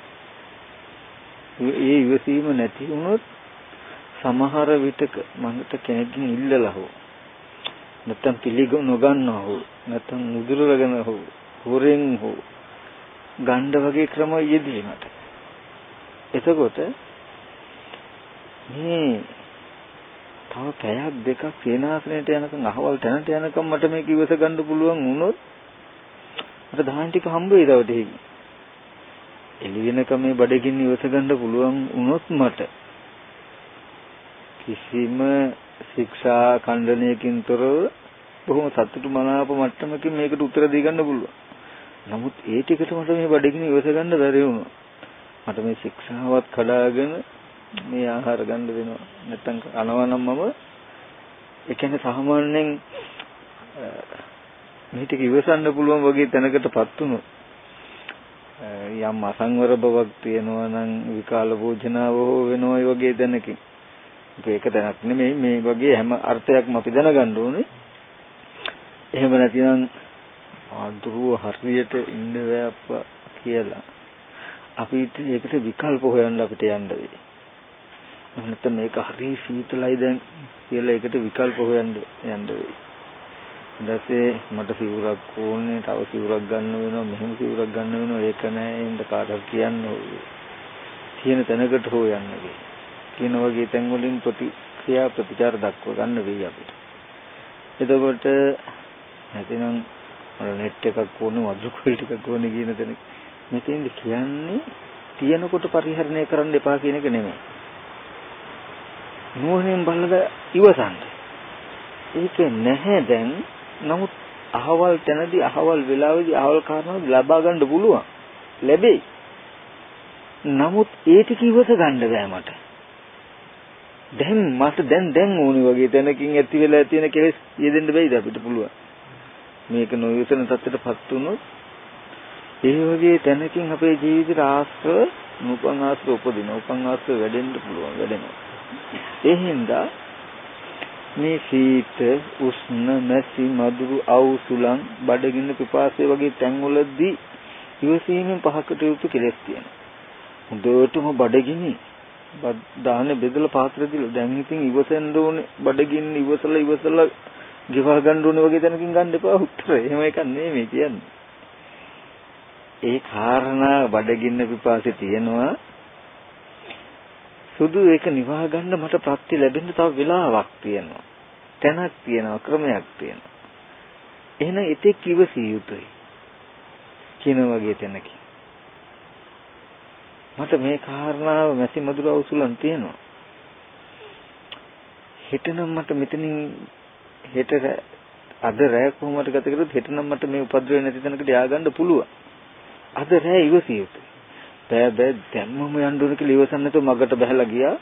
Speaker 1: ඒ ඉවසීම නැති වුණොත් සමහර විටක මන්ට කෙනෙක්ගෙන් ඉල්ලලා හෝ නැත්තම් පිළිගු නොගන්නා හෝ නැත්තම් මුදුරගෙන හෝ හොරෙන් හෝ ගණ්ඩ වගේ ක්‍රම යෙදීමට එතකොට මේ තව පැයක් දෙකක් සේනාසනයට යනකම් අහවල් තැනට යනකම් මට මේක ඉවස ගන්න පුළුවන් වුණොත් මට දාහන් ටික හම්බ වෙයි තව ටික. එළි වෙනකම් මේ බඩගින්න ඉවස ගන්න පුළුවන් වුණොත් මට කිසිම ශික්ෂා ඛණ්ඩනයකින් තොරව බොහොම සතුටු මනාප මට්ටමකින් මේකට උත්තර දී ගන්න පුළුවන්. නමුත් ඒ ටිකට මට මේ බඩගිනි ඉවස ගන්න බැරි වුණා. මට මේ ශික්ෂාවත් කඩාගෙන මේ ආහාර ගන්න වෙනවා. නැත්තම් අනවා නම් මම ඒ කියන්නේ සාමාන්‍යයෙන් මේ ටික ඉවසන්න පුළුවන් වගේ තැනකටපත් වුණොත් යම් අසංවර බවක් තියෙනවා නම් විකාල භෝජනාව හෝ වෙනවා වගේ දැනකින් ඒක දැනක් නෙමෙයි මේ වගේ හැම අර්ථයක්ම අපි දැනගන්න ඕනේ. එහෙම නැතිනම් ආදුරුව හරියට ඉන්න බෑප්පා කියලා අපිට ඒකට විකල්ප හොයන්න අපිට යන්න වෙයි. නැත්නම් මේක හරි සීතලයි දැන් කියලා ඒකට විකල්ප හොයන්න යන්න වෙයි. ඊටසේ මට සිවුරක් ඕනේ, තව සිවුරක් ගන්න වෙනවා, මෙහෙම සිවුරක් ගන්න වෙනවා, ඒක නෑ එන්න කාටවත් කියන්න ඕනේ. තියෙන තැනකට හොයන්න වෙයි. කියන වගේ තැන් වලින් ප්‍රතික්‍රියා ප්‍රතිචාර දක්ව ගන්න වෙයි අපිට. එතකොට නැතිනම් මට නෙට් එකක් ඕනේ වදු කොල් ටිකක් ඕනේ කියන තැන මෙතෙන්ද කියන්නේ තියෙනකොට පරිහරණය කරන්න එපා කියන එක නෙමෙයි. නුවණින් බලලා ඉවසන්න. ඒක නැහැ දැන්. නමුත් අහවල් තැනදී අහවල් වෙලාවේදී අහවල් කාරණා ලබා ගන්න පුළුවන්. ලැබෙයි. නමුත් ඒ ටික ඉවස ගන්න බෑ මට. දැන් මට දැන් දැන් ඕනි වගේ තැනකින් ඇති වෙලා තියෙන කෙලෙස් යෙදෙන්න බැයිද අපිට පුළුවන්. මේක නොයසන තත්ත්වයටපත් වුණොත් ඒ වගේ තැනකින් අපේ ජීවිතේ ආශ්‍රව නූපන් ආශ්‍රව උපදින උපන් ආශ්‍රව වැඩෙන්න පුළුවන් වැඩෙනවා. ඒ හින්දා මේ සීත උෂ්ණ මැසි මధుරු අවුසුලන් බඩගින්න පිපාසය වගේ තැන්වලදී ඉවසීමෙන් පහකට යුතු කෙලෙස් තියෙනවා. හොඳටම බඩගිනි දාහනේ බෙදලා පාත්‍රය දීලා දැන් ඉතින් ඉවසෙන්න ඕනේ බඩගින්න ඉවසලා ඉවසලා ගෙවා ගන්න ඕනේ වගේ තැනකින් ගන්න එපා උත්තර. එහෙම එකක් නෙමෙයි කියන්නේ. ඒ කාරණා බඩගින්න පිපාසෙ තියෙනවා. සුදු ඒක නිවා ගන්න මට ප්‍රත්‍ය ලැබෙන්න තව වෙලාවක් තියෙනවා. තැනක් තියෙනවා ක්‍රමයක් තියෙනවා. එහෙනම් ඉතින් කිවසිය යුතුයි. කියන වගේ තැනක. මට මේ කාරණාව මැසි මදුර අවසුලන් තියෙනවා. හෙටනම් මට මෙතනින් හෙට අද රැය කොහොමද ගත කරොත් හෙටනම් මට මේ උපද්‍රවය නැති තැනකට යආ ගන්න පුළුවන්. අද රෑ ඉවසිය යුතුයි. බෑ බෑ දැම්මම යන්න ඕන කියලා ඉවසන්න නැතුව මගට බහලා ගියා.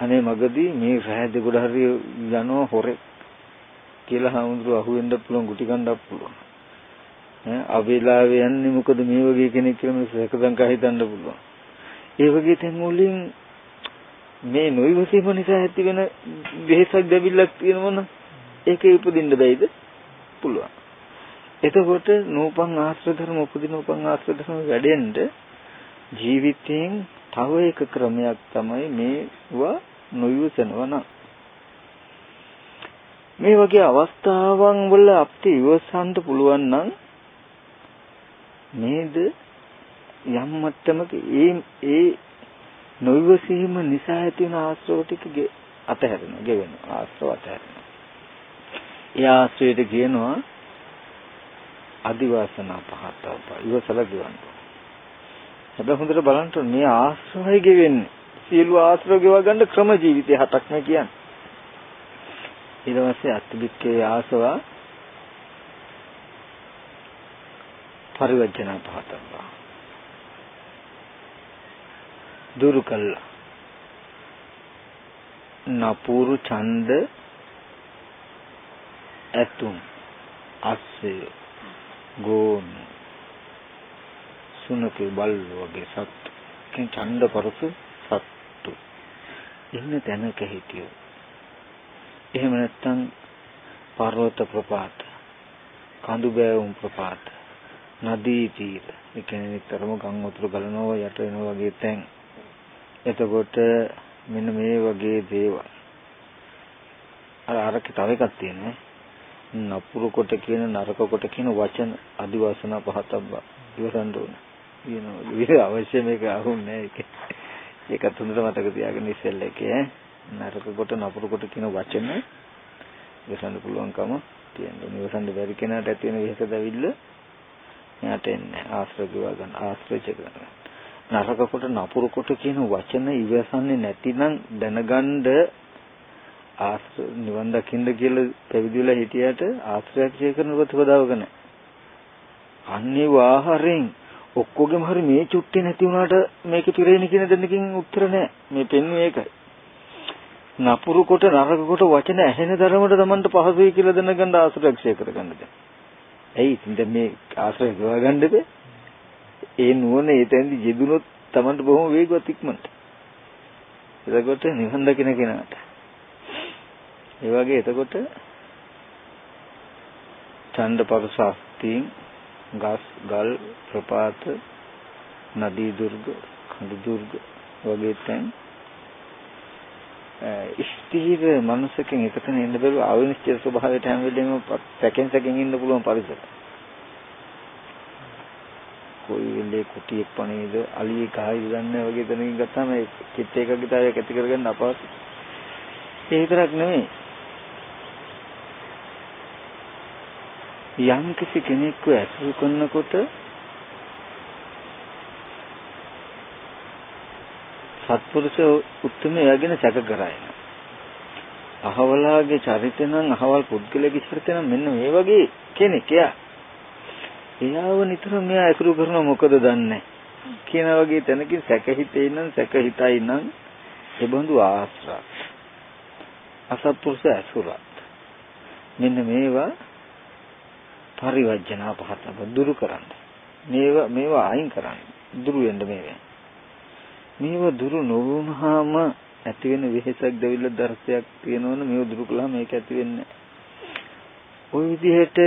Speaker 1: අනේ මගදී මේ රෑ දෙගොඩ හරි යනවා හොරේ කියලා හාමුදුරුවෝ අහුවෙන්න පුළුවන් ගුටි ගන්නත් පුළුවන්. ඈ අවිලාවේ යන්නේ මොකද මේ වගේ කෙනෙක් කියලා මිනිස්සු එකදංකා හිතන්න පුළුවන්. ඒ වගේ තැන් වලින් මේ නොයිවසීම නිසා ඇති වෙන වෙහසක් දෙවිල්ලක් තියෙනවනම් ඒකේ උපදින්න බැයිද? පුළුවන්. එතකොට නූපන් ආශ්‍රය ධර්ම උපදින උපන් ආශ්‍රය ධර්ම වැඩෙන්න ජීවිතයෙන් තව එක ක්‍රමයක් තමයි මේවා නොයුසනවා නම්. මේ වගේ අවස්ථාවන් වල අපිට ඉවසන්න පුළුවන් නම් නේද? යම් මට්ටමක ඒ ඒ නොයවසීම නිසා ඇති වෙන ආශ්‍රව ටික අතහැරෙනවා ගෙවෙනවා ආශ්‍රව අතහැරෙනවා. ඒ ආශ්‍රයයට කියනවා අදිවාසනා පහතව ඉවසලා ගෙවන්න හැබැයි හොඳට බලන්න මේ ආශ්‍රවය ගෙවෙන්නේ සියලු ආශ්‍රව ගෙවා ගන්න ක්‍රම ජීවිතේ හතක් නේ කියන්නේ. ඊට පස්සේ අත්වික්කේ ආසවා පරිවර්ජන පහතවා දුරු කළා. නපුරු ඡන්ද ඇතුම් අස්සය. ගෝන සුනකේ බල්ලෝ වගේ සත්තු. කින් ඡන්ද පරසු සත්තු. ඉන්න තැනක හිටියෝ. එහෙම නැත්නම් පර්වත ප්‍රපාත කඳු බෑවුම් ප්‍රපාත නදී තීර ඒ කියන්නේ නිතරම ගම් වතුර ගලනවා යට වෙනවා වගේ තැන්. එතකොට මෙන්න මේ වගේ දේවල්. අර අරක තව එකක් තියෙනවා. නපුරු කොට කියන නරක කොට කියන වචන අදිවාසනා පහතක් ඉවසන්න ඕන. කියනවා. විතර අවශ්‍ය මේක අහුන්නේ ඒක. ඒකත් හොඳට මතක තියාගන්න ඉස්සෙල්ල එකේ නරක කොට නපුරු කොට කියන වචන ඉවසන්න පුළුවන්කම තියෙනවා. ඉවසන්න බැරි කෙනාට ඇති වෙන විහස දැවිල්ල එයාට එන්නේ ආශ්‍රය ගිවා ගන්න ආශ්‍රය කරගන්න. නරක කොට නපුරු කොට කියන වචන ඉවසන්නේ නැතිනම් දැනගන්න ආශ්‍ර නිවන් දකින්න කියලා පැවිදි වෙලා හිටියට ආශ්‍රයක්ෂය කරන ප්‍රතිපදාවක නැහැ. අන්නේ වාහරෙන් ඔක්කොගෙම හරි මේ චුට්ටි නැති වුණාට මේක පිරෙන්නේ කියන දෙන්නකින් උත්තර නැහැ. මේ පෙන්වන්නේ ඒකයි. නපුරු කොට නරක කොට වචන ඇහෙන ධර්මයට Tamanට පහසුයි කියලා දැනගන්න ආශ්‍රයක්ෂය කරගන්න දැන්. ඇයි ඉතින් මේ ආශ්‍රය ගවා ගන්න බෑ? ඒ නුවණ ඒ තැන්දි යෙදුනොත් Tamanට බොහොම වේගවත් ඉක්මනට. එතකොට නිවන් දකින්න කෙනාට ඒ වගේ එතකොට ඡන්ද පරසස්තින් ගස් ගල් ප්‍රපාත නදී දුර්ග කඳු දුර්ග වගේ තැන් ස්ථීර මනසකින් එකතන ඉන්න බැරුව අවිනිශ්චිත ස්වභාවයට හැම වෙලෙම සැකෙන් සැකෙන් ඉන්න පුළුවන් පරිසර. කොයි වෙලේ කුටියක් පණේද අලියේ කායිද දන්නේ වගේ තැනකින් ගත්තාම ඒ චිත්ත ඒකගිතාවයක් ඇති කරගන්න අපහසුයි. ඒ විතරක් නෙමෙයි යම් කිසි කෙනෙක්ව ඇසුරු කරනකොට සත්පුරුෂ උත්තුම එයාගෙන සැක කරායන. අහවලාගේ චරිතය නම් අහවල් පුද්ගලයාගේ චරිතය නම් මෙන්න මේ වගේ කෙනෙක් එයා. එයාව නිතර මෙයා ඇසුරු කරන මොකද දන්නේ කියන වගේ තැනකින් සැක හිතේ නම් සැක හිතයි නම් ඒබඳු ආශ්‍රා අසත්පුරුෂ ඇසුරත් මෙන්න මේවා පරිවර්ජනා පහතම දුරු කරන්න. මේවා මේවා අයින් කරන්න. දුරු වෙන්න මේවා. මේවා දුරු නොවුනහම ඇති වෙන වෙහෙසක් දෙවිල්ල දර්ශයක් තියෙනවනේ මේව දුරු කළාම මේක ඇති වෙන්නේ ওই විදිහට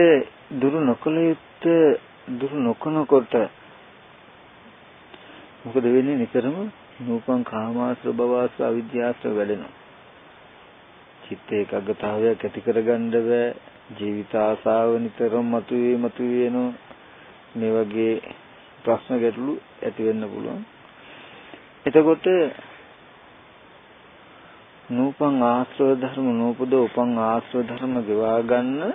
Speaker 1: දුරු නොකළ යුත්තේ දුරු නොකනකොට මොකද වෙන්නේ නිතරම නූපං කාමාශ්‍ර භවශ්‍ර අවිද්‍යාශ්‍ර වැඩෙනවා චිත්ත ඒකාග්‍රතාවයක් ඇති කරගන්න බෑ ජීවිත ආසාව නිතරම මතුවේ මතුවේ යන මේ වගේ ප්‍රශ්න ගැටලු ඇති වෙන්න පුළුවන්. එතකොට නූපං ආශ්‍රව ධර්ම නූපද උපං ආශ්‍රව ධර්ම ගෙවා ගන්න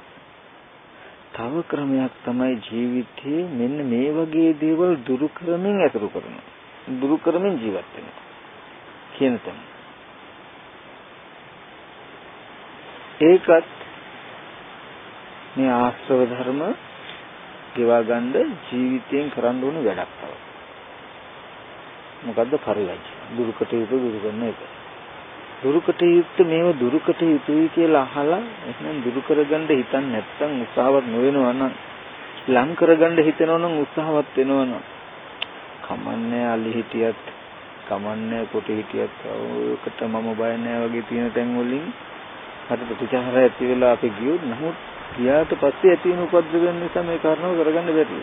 Speaker 1: තව ක්‍රමයක් තමයි ජීවිතයේ මෙන්න මේ වගේ දේවල් දුරු කරමින් අතුරු කරනවා. දුරු කරමින් ජීවත් වෙනවා. කියන තැන. ඒකත් මේ ආශ්‍රව ධර්ම ගෙවා ගන්න ජීවිතයෙන් කරන්න ඕන වැඩක් තමයි. මොකද්ද පරිවර්ජන? දුරුකට යුතු දුරු කරන එක. දුරුකට යුක්ත මේව දුරුකට යුතුයි කියලා අහලා එහෙනම් දුරු කරගන්න හිතන්නේ නැත්නම් උත්සාහවත් නොවෙනවා නම් ලං කරගන්න හිතනවා නම් උත්සාහවත් වෙනවා නම් කමන්නේ අලි හිටියත් කමන්නේ කොට හිටියත් ඔයකට මම බය නැහැ වගේ තියෙන තැන් වලින් හරි ප්‍රතිචාර ඇති වෙලා අපි ගියොත් නමුත් ගියාට පස්සේ ඇති වෙන උපද්‍රවයන් නිසා මේ කාරණාව කරගන්න බැරි.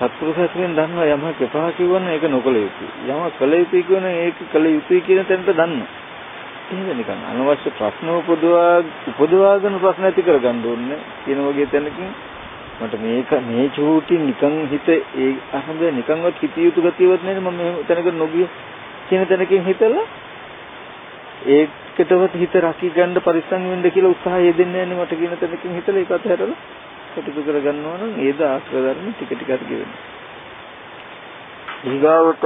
Speaker 1: සත්පුරුෂයන් දන්නවා යමක් එපා කිව්වනම් ඒක නොකළ යුතුයි. යමක් කළ යුතුයි කියවන ඒක කළ යුතුයි කියන තැනට දන්නවා. එහෙම නිකන් අනවශ්‍ය ප්‍රශ්න උපදවා උපදවාගෙන ප්‍රශ්න ඇති කරගන්න ඕනේ කියන වගේ තැනකින් මට මේක මේ චූටි නිකන් හිත ඒ අහඹ නිකන්වත් හිතිය යුතු ගතියවත් නැහැ මම මේ තැනකට නොගිය කියන තැනකින් හිතලා ඒකටවත් හිත රකී ගන්න පරිස්සම් වෙන්න කියලා උත්සාහය යෙදෙන්නේ නැහැ මට කියන තැනකින් හිතලා ඒක අතහැරලා කටයුතු කර ගන්නවා නම් ඒද ආශ්‍රය ධර්ම ටික ටික හරි ගෙවෙනවා. ඊගාවට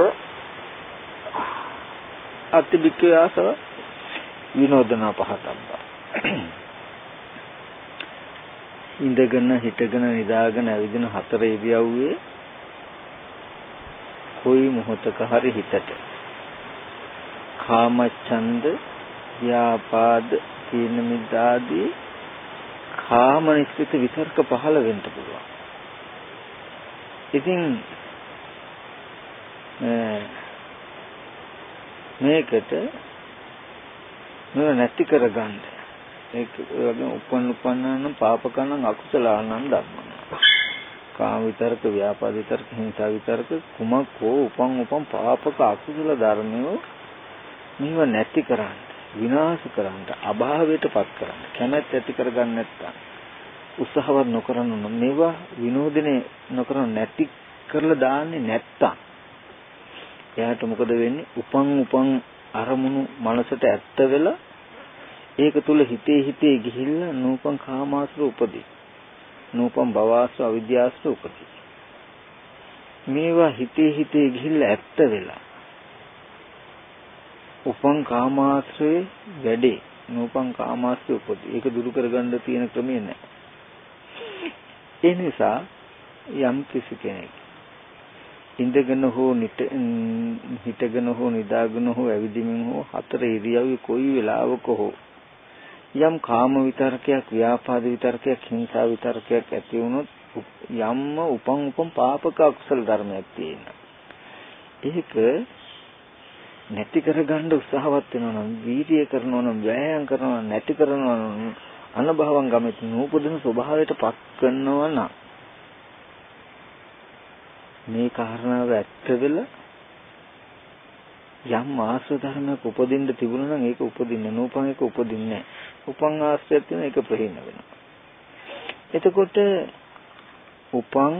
Speaker 1: අතිබික්කේ ආසව විනෝදනා පහතම්බා. ඉඳගෙන හිටගෙන නිදාගෙන ඇවිදින හතර ඉරියව්වේ කොයි මොහොතක හරි හිතට කාමච්ඡන්ද ව්‍යාපාද තීන මිද්දාදී කාම නිස්සිත විතර්ක පහළ වෙන්න පුළුවන්. ඉතින් මේකට මේව නැති කරගන්න ඒක වගේ උපන් උපන්නාන පාපකනම් අකුසලානම් ධර්ම. කාම විතරක ව්‍යාපාද විතරක හිංසා විතරක කුමක් හෝ උපන් උපන් පාපක අකුසල ධර්මයෝ මේව නැති කරන්න විනාශ කරන්න අභාවයටපත් කරන්න කැමැත්ත ඇති කරගන්න නැත්නම් උත්සාහවත් නොකරන මේවා විනෝදනේ නොකරන නැති කරලා දාන්නේ නැත්තම් එයාට මොකද වෙන්නේ? උපන් උපන් අරමුණු මනසට ඇත්ත වෙලා ඒක තුල හිතේ හිතේ ගිහිල්ලා නූපන් කාමාශ්‍ර උපදී. නූපන් භවආශ්‍ර අවිද්‍යාශ්‍ර උපදී. මේවා හිතේ හිතේ ගිහිල්ලා ඇත්ත වෙලා උපන් කාමාශ්‍රයේ වැඩේ නූපන් කාමාශ්‍රය උපදී. ඒක දුරු කරගන්න තියෙන ක්‍රමය නැහැ. ඒ නිසා යම් කිසි කෙනෙක් ඉඳගෙන හෝ හිටගෙන හෝ නිදාගෙන හෝ ඇවිදිමින් හෝ හතර ඉරියව්වේ කොයි වෙලාවක හෝ යම් කාම විතරකයක් ව්‍යාපාද විතරකයක් හිංසා විතරකයක් ඇති වුණොත් යම්ම උපන් උපන් පාපක අකුසල ධර්මයක් තියෙනවා. ඒක නැති කරගන්න උත්සාහවත් වෙනවා නම් වීර්ය කරනවා නම් වෑයම් කරනවා නැති කරනවා නම් අනභවං ගමෙත් නූපදින ස්වභාවයට පත් කරනවා නම් මේ කාරණාව ඇත්ත වෙලා යම් ආශ්‍රය ධර්මයක් උපදින්න තිබුණා නම් ඒක උපදින්න නූපන් එක උපදින්නේ නැහැ. උපන් ආශ්‍රයත් වෙන එක ප්‍රහීන වෙනවා. එතකොට උපන්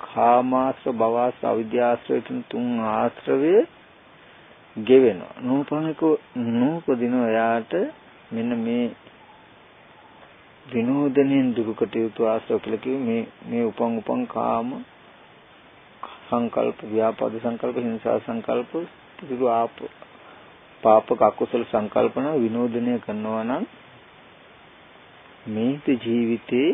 Speaker 1: කාමාශ්‍ර භවශ්‍ර අවිද්‍යාශ්‍රය කියන තුන් ආශ්‍රවයේ ගෙවෙනවා. නූපන් එක නූපදින එයාට මෙන්න මේ විනෝදනෙන් දුරු කටයුතු ආශ්‍රව කියලා කිව්වේ මේ මේ උපන් උපන් කාම සංකල්ප ව්‍යාපාද සංකල්ප හිංසා සංකල්ප පිටු ආප පාපක අකුසල සංකල්පන විනෝදනය කරනවා නම් මේක ජීවිතේ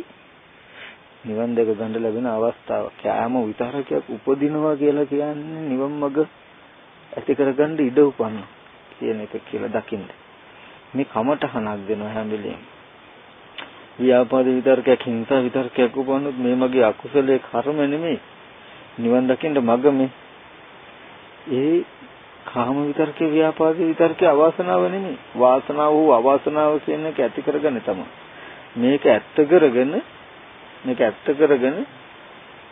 Speaker 1: නිවන් දැක ගන්න ලැබෙන අවස්ථාව. කෑම විතරකයක් උපදිනවා කියලා කියන්නේ නිවන් මඟ ඇති කරගන්න ඉඩ උපන්න කියන එක කියලා දකින්න. මේ කමටහනක් දෙනවා හැම වෙලේම. ව්‍යාපාද විතරකයක් හිංසා විතරකයක් උපන්නොත් මේ මගේ අකුසලයේ කර්ම නෙමෙයි. නිවන් දකින්න මඟ මේ. ඒ කාම විතරකේ ව්‍යාපාද විතරකේ අවාසනාව නෙමෙයි. වාසනාව හෝ අවාසනාව කියන එක ඇති කරගන්න තමයි. මේක ඇත්ත කරගෙන මේක ඇත්ත කරගෙන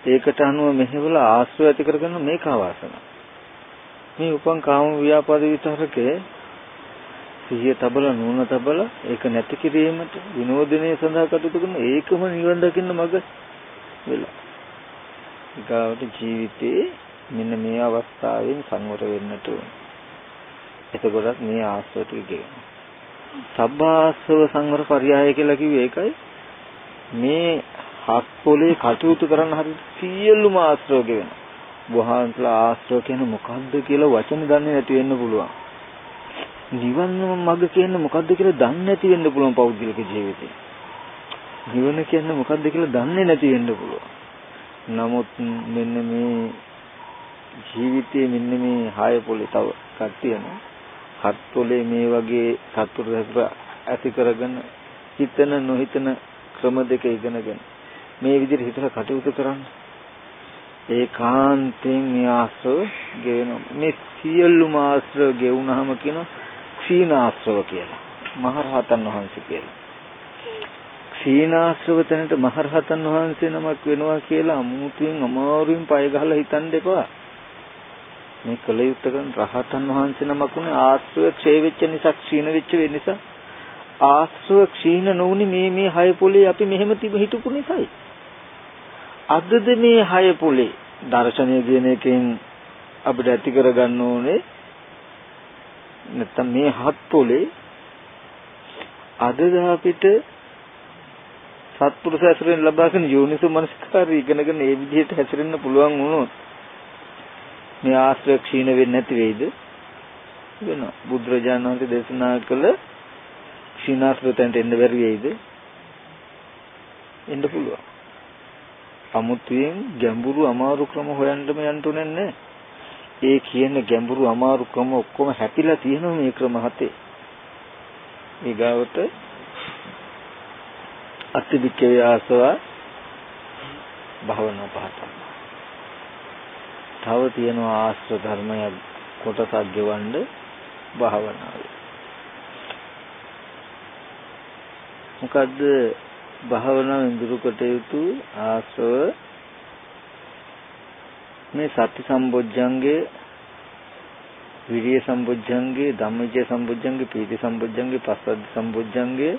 Speaker 1: ඒකට අනුව මෙහෙवला ආශ්‍රය ඇති කරගන්න මේක අවාසනාව. මේ උපන් කාම ව්‍යාපාද විතරකේ සිහිය තබල නුවණ තබල ඒක නැති කිරීමට විනෝදනය සඳහා කටයුතු කරන ඒකම නිවන් දකින්න මඟ වෙලා. ඊගාවට ජීවිතේ මෙන්න මේ අවස්ථාවෙන් සංවර වෙන්නට ඕන. එතකොටත් මේ ආශ්‍රය ටික ගෙවෙනවා. සබ්බාස්ව සංවර පරියාය කියලා කිව්වේ ඒකයි. මේ හත් පොලේ කටයුතු කරන්න හරි සියලුම ආශ්‍රව ගෙවෙනවා. වහන්සලා ආශ්‍රව කියන්නේ මොකද්ද කියලා වචන දන්නේ නැති වෙන්න පුළුවන්. නිවන් මඟ කියන්නේ මොකද්ද කියලා දන්නේ නැති වෙන්න පුළුවන් පෞද්ගලික ජීවිතේ. නිවන කියන්නේ මොකද්ද කියලා දන්නේ නැති වෙන්න පුළුවන්. නමුත් මෙන්න මේ ජීවිතයේ මෙන්න මේ හය පොලේ තව කට්ටියනේ හත් පොලේ මේ වගේ සතුට ඇති කරගෙන හිතන නොහිතන ක්‍රම දෙක ඉගෙනගෙන මේ විදිහට හිතලා කටයුතු කරන්න ඒකාන්තයෙන් මේ ආශ්‍රව ගෙවෙනවා. මේ සියලුම ආශ්‍රව ගෙවුනහම කියන ක්ෂීණාශ්‍රව කියලා. මහරහතන් වහන්සේ කියලා. ක්ෂීණාශ්‍රව තැනට මහරහතන් වහන්සේ නමක් වෙනවා කියලා අමුතුවෙන් අමාරුවෙන් පය ගහලා හිතන්න එපා. මේ කල යුත්තේ කරන රහතන් වහන්සේ නමක් උනේ ආශ්‍රව ක්ෂය වෙච්ච නිසා ක්ෂීණ වෙච්ච නිසා. ආශ්‍රව ක්ෂීණ නොවුනේ මේ මේ හය පොලේ අපි මෙහෙම තිබ හිටපු නිසායි. අදද මේ හය පොලේ දර්ශනය කියන එකෙන් අපිට ඇති කරගන්න ඕනේ නැත්තම් මේ හත් පොලේ අද අපිට සත්පුරුෂ ඇසුරෙන් ලබාගෙන යෝනිසු මනස්කාරය ඉගෙනගෙන ඒ විදිහට හැසිරෙන්න පුළුවන් වුණොත් මේ ආශ්‍රය ක්ෂීණ වෙන්නේ නැති වෙයිද? වෙනවා. බුදුරජාණන් වහන්සේ දේශනා කළ ක්ෂීණාශ්‍රතෙන්ට එන්න බැරි වෙයිද? එන්න පුළුවන්. අමුතුවෙන් ගැඹුරු අමාරු ක්‍රම හොයන්නම යන්න උනේ නැහැ. ඒ කියන ගැඹුරු අමාරු ක්‍රම ඔක්කොම හැපිලා තියෙනවා මේ ක්‍රම හතේ. ඊගාවට අතිවික්කේ ආසව භවනා පහත. තව තියෙනවා ආශ්‍ර ධර්මයක් කොටසක් ගෙවන්න භාවනාවේ. මොකද්ද භාවනාවෙන් දුරු කොට යුතු ආශ්‍රව මේ සති සම්බොජ්ජංගේ විරිය සම්බොජ්ජංගේ ධම්මජය සම්බොජ්ජංගේ පීති සම්බොජ්ජංගේ පස්සද්ධි සම්බොජ්ජංගේ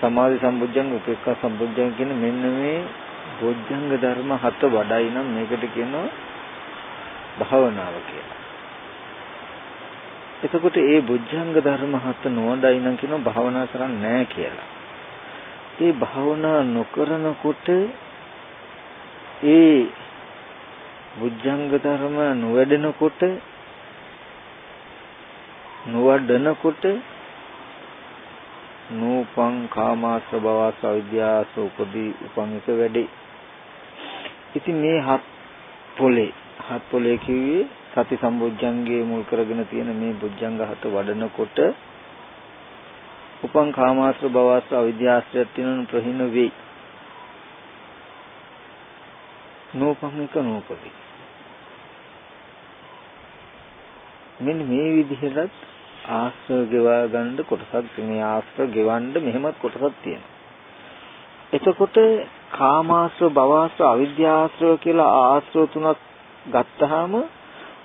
Speaker 1: සමාධි සම්බුද්ධංග උපේක්ඛා සම්බුද්ධංග කියන මෙන්න මේ බොජ්ජංග ධර්ම හත වඩයි නම් මේකට කියනවා භාවනාව කියලා. එතකොට ඒ බොජ්ජංග ධර්ම හත නොවඩයි නම් කියනවා භාවනා කරන්නේ නැහැ කියලා. ඒ භාවනා නොකරනකොට ඒ බුද්ධංග ධර්ම නොවැඩෙනකොට නොවඩනකොට නූපං කාමාස භවස අවිද්‍යාස උපදී උපන් එක වැඩි. ඉතින් මේ හත් පොලේ හත් පොලේ කිව්වේ සති සම්බොජ්ජංගේ මුල් කරගෙන තියෙන මේ බුද්ධංග හත වඩනකොට උපං කාමාශ්‍ර භවස්ස අවිද්‍යාශ්‍රයත් තියෙන ප්‍රහින වෙයි. නූපං එක නූපති. මෙන්න මේ විදිහට ආශ්‍රව ගෙවා ගන්න කොටසක් මේ ආශ්‍රව ගෙවන්න මෙහෙමත් කොටසක් තියෙනවා. එතකොට කාමාශ්‍රව භවශ්‍රව අවිද්‍යාශ්‍රව කියලා ආශ්‍රව තුනක් ගත්තාම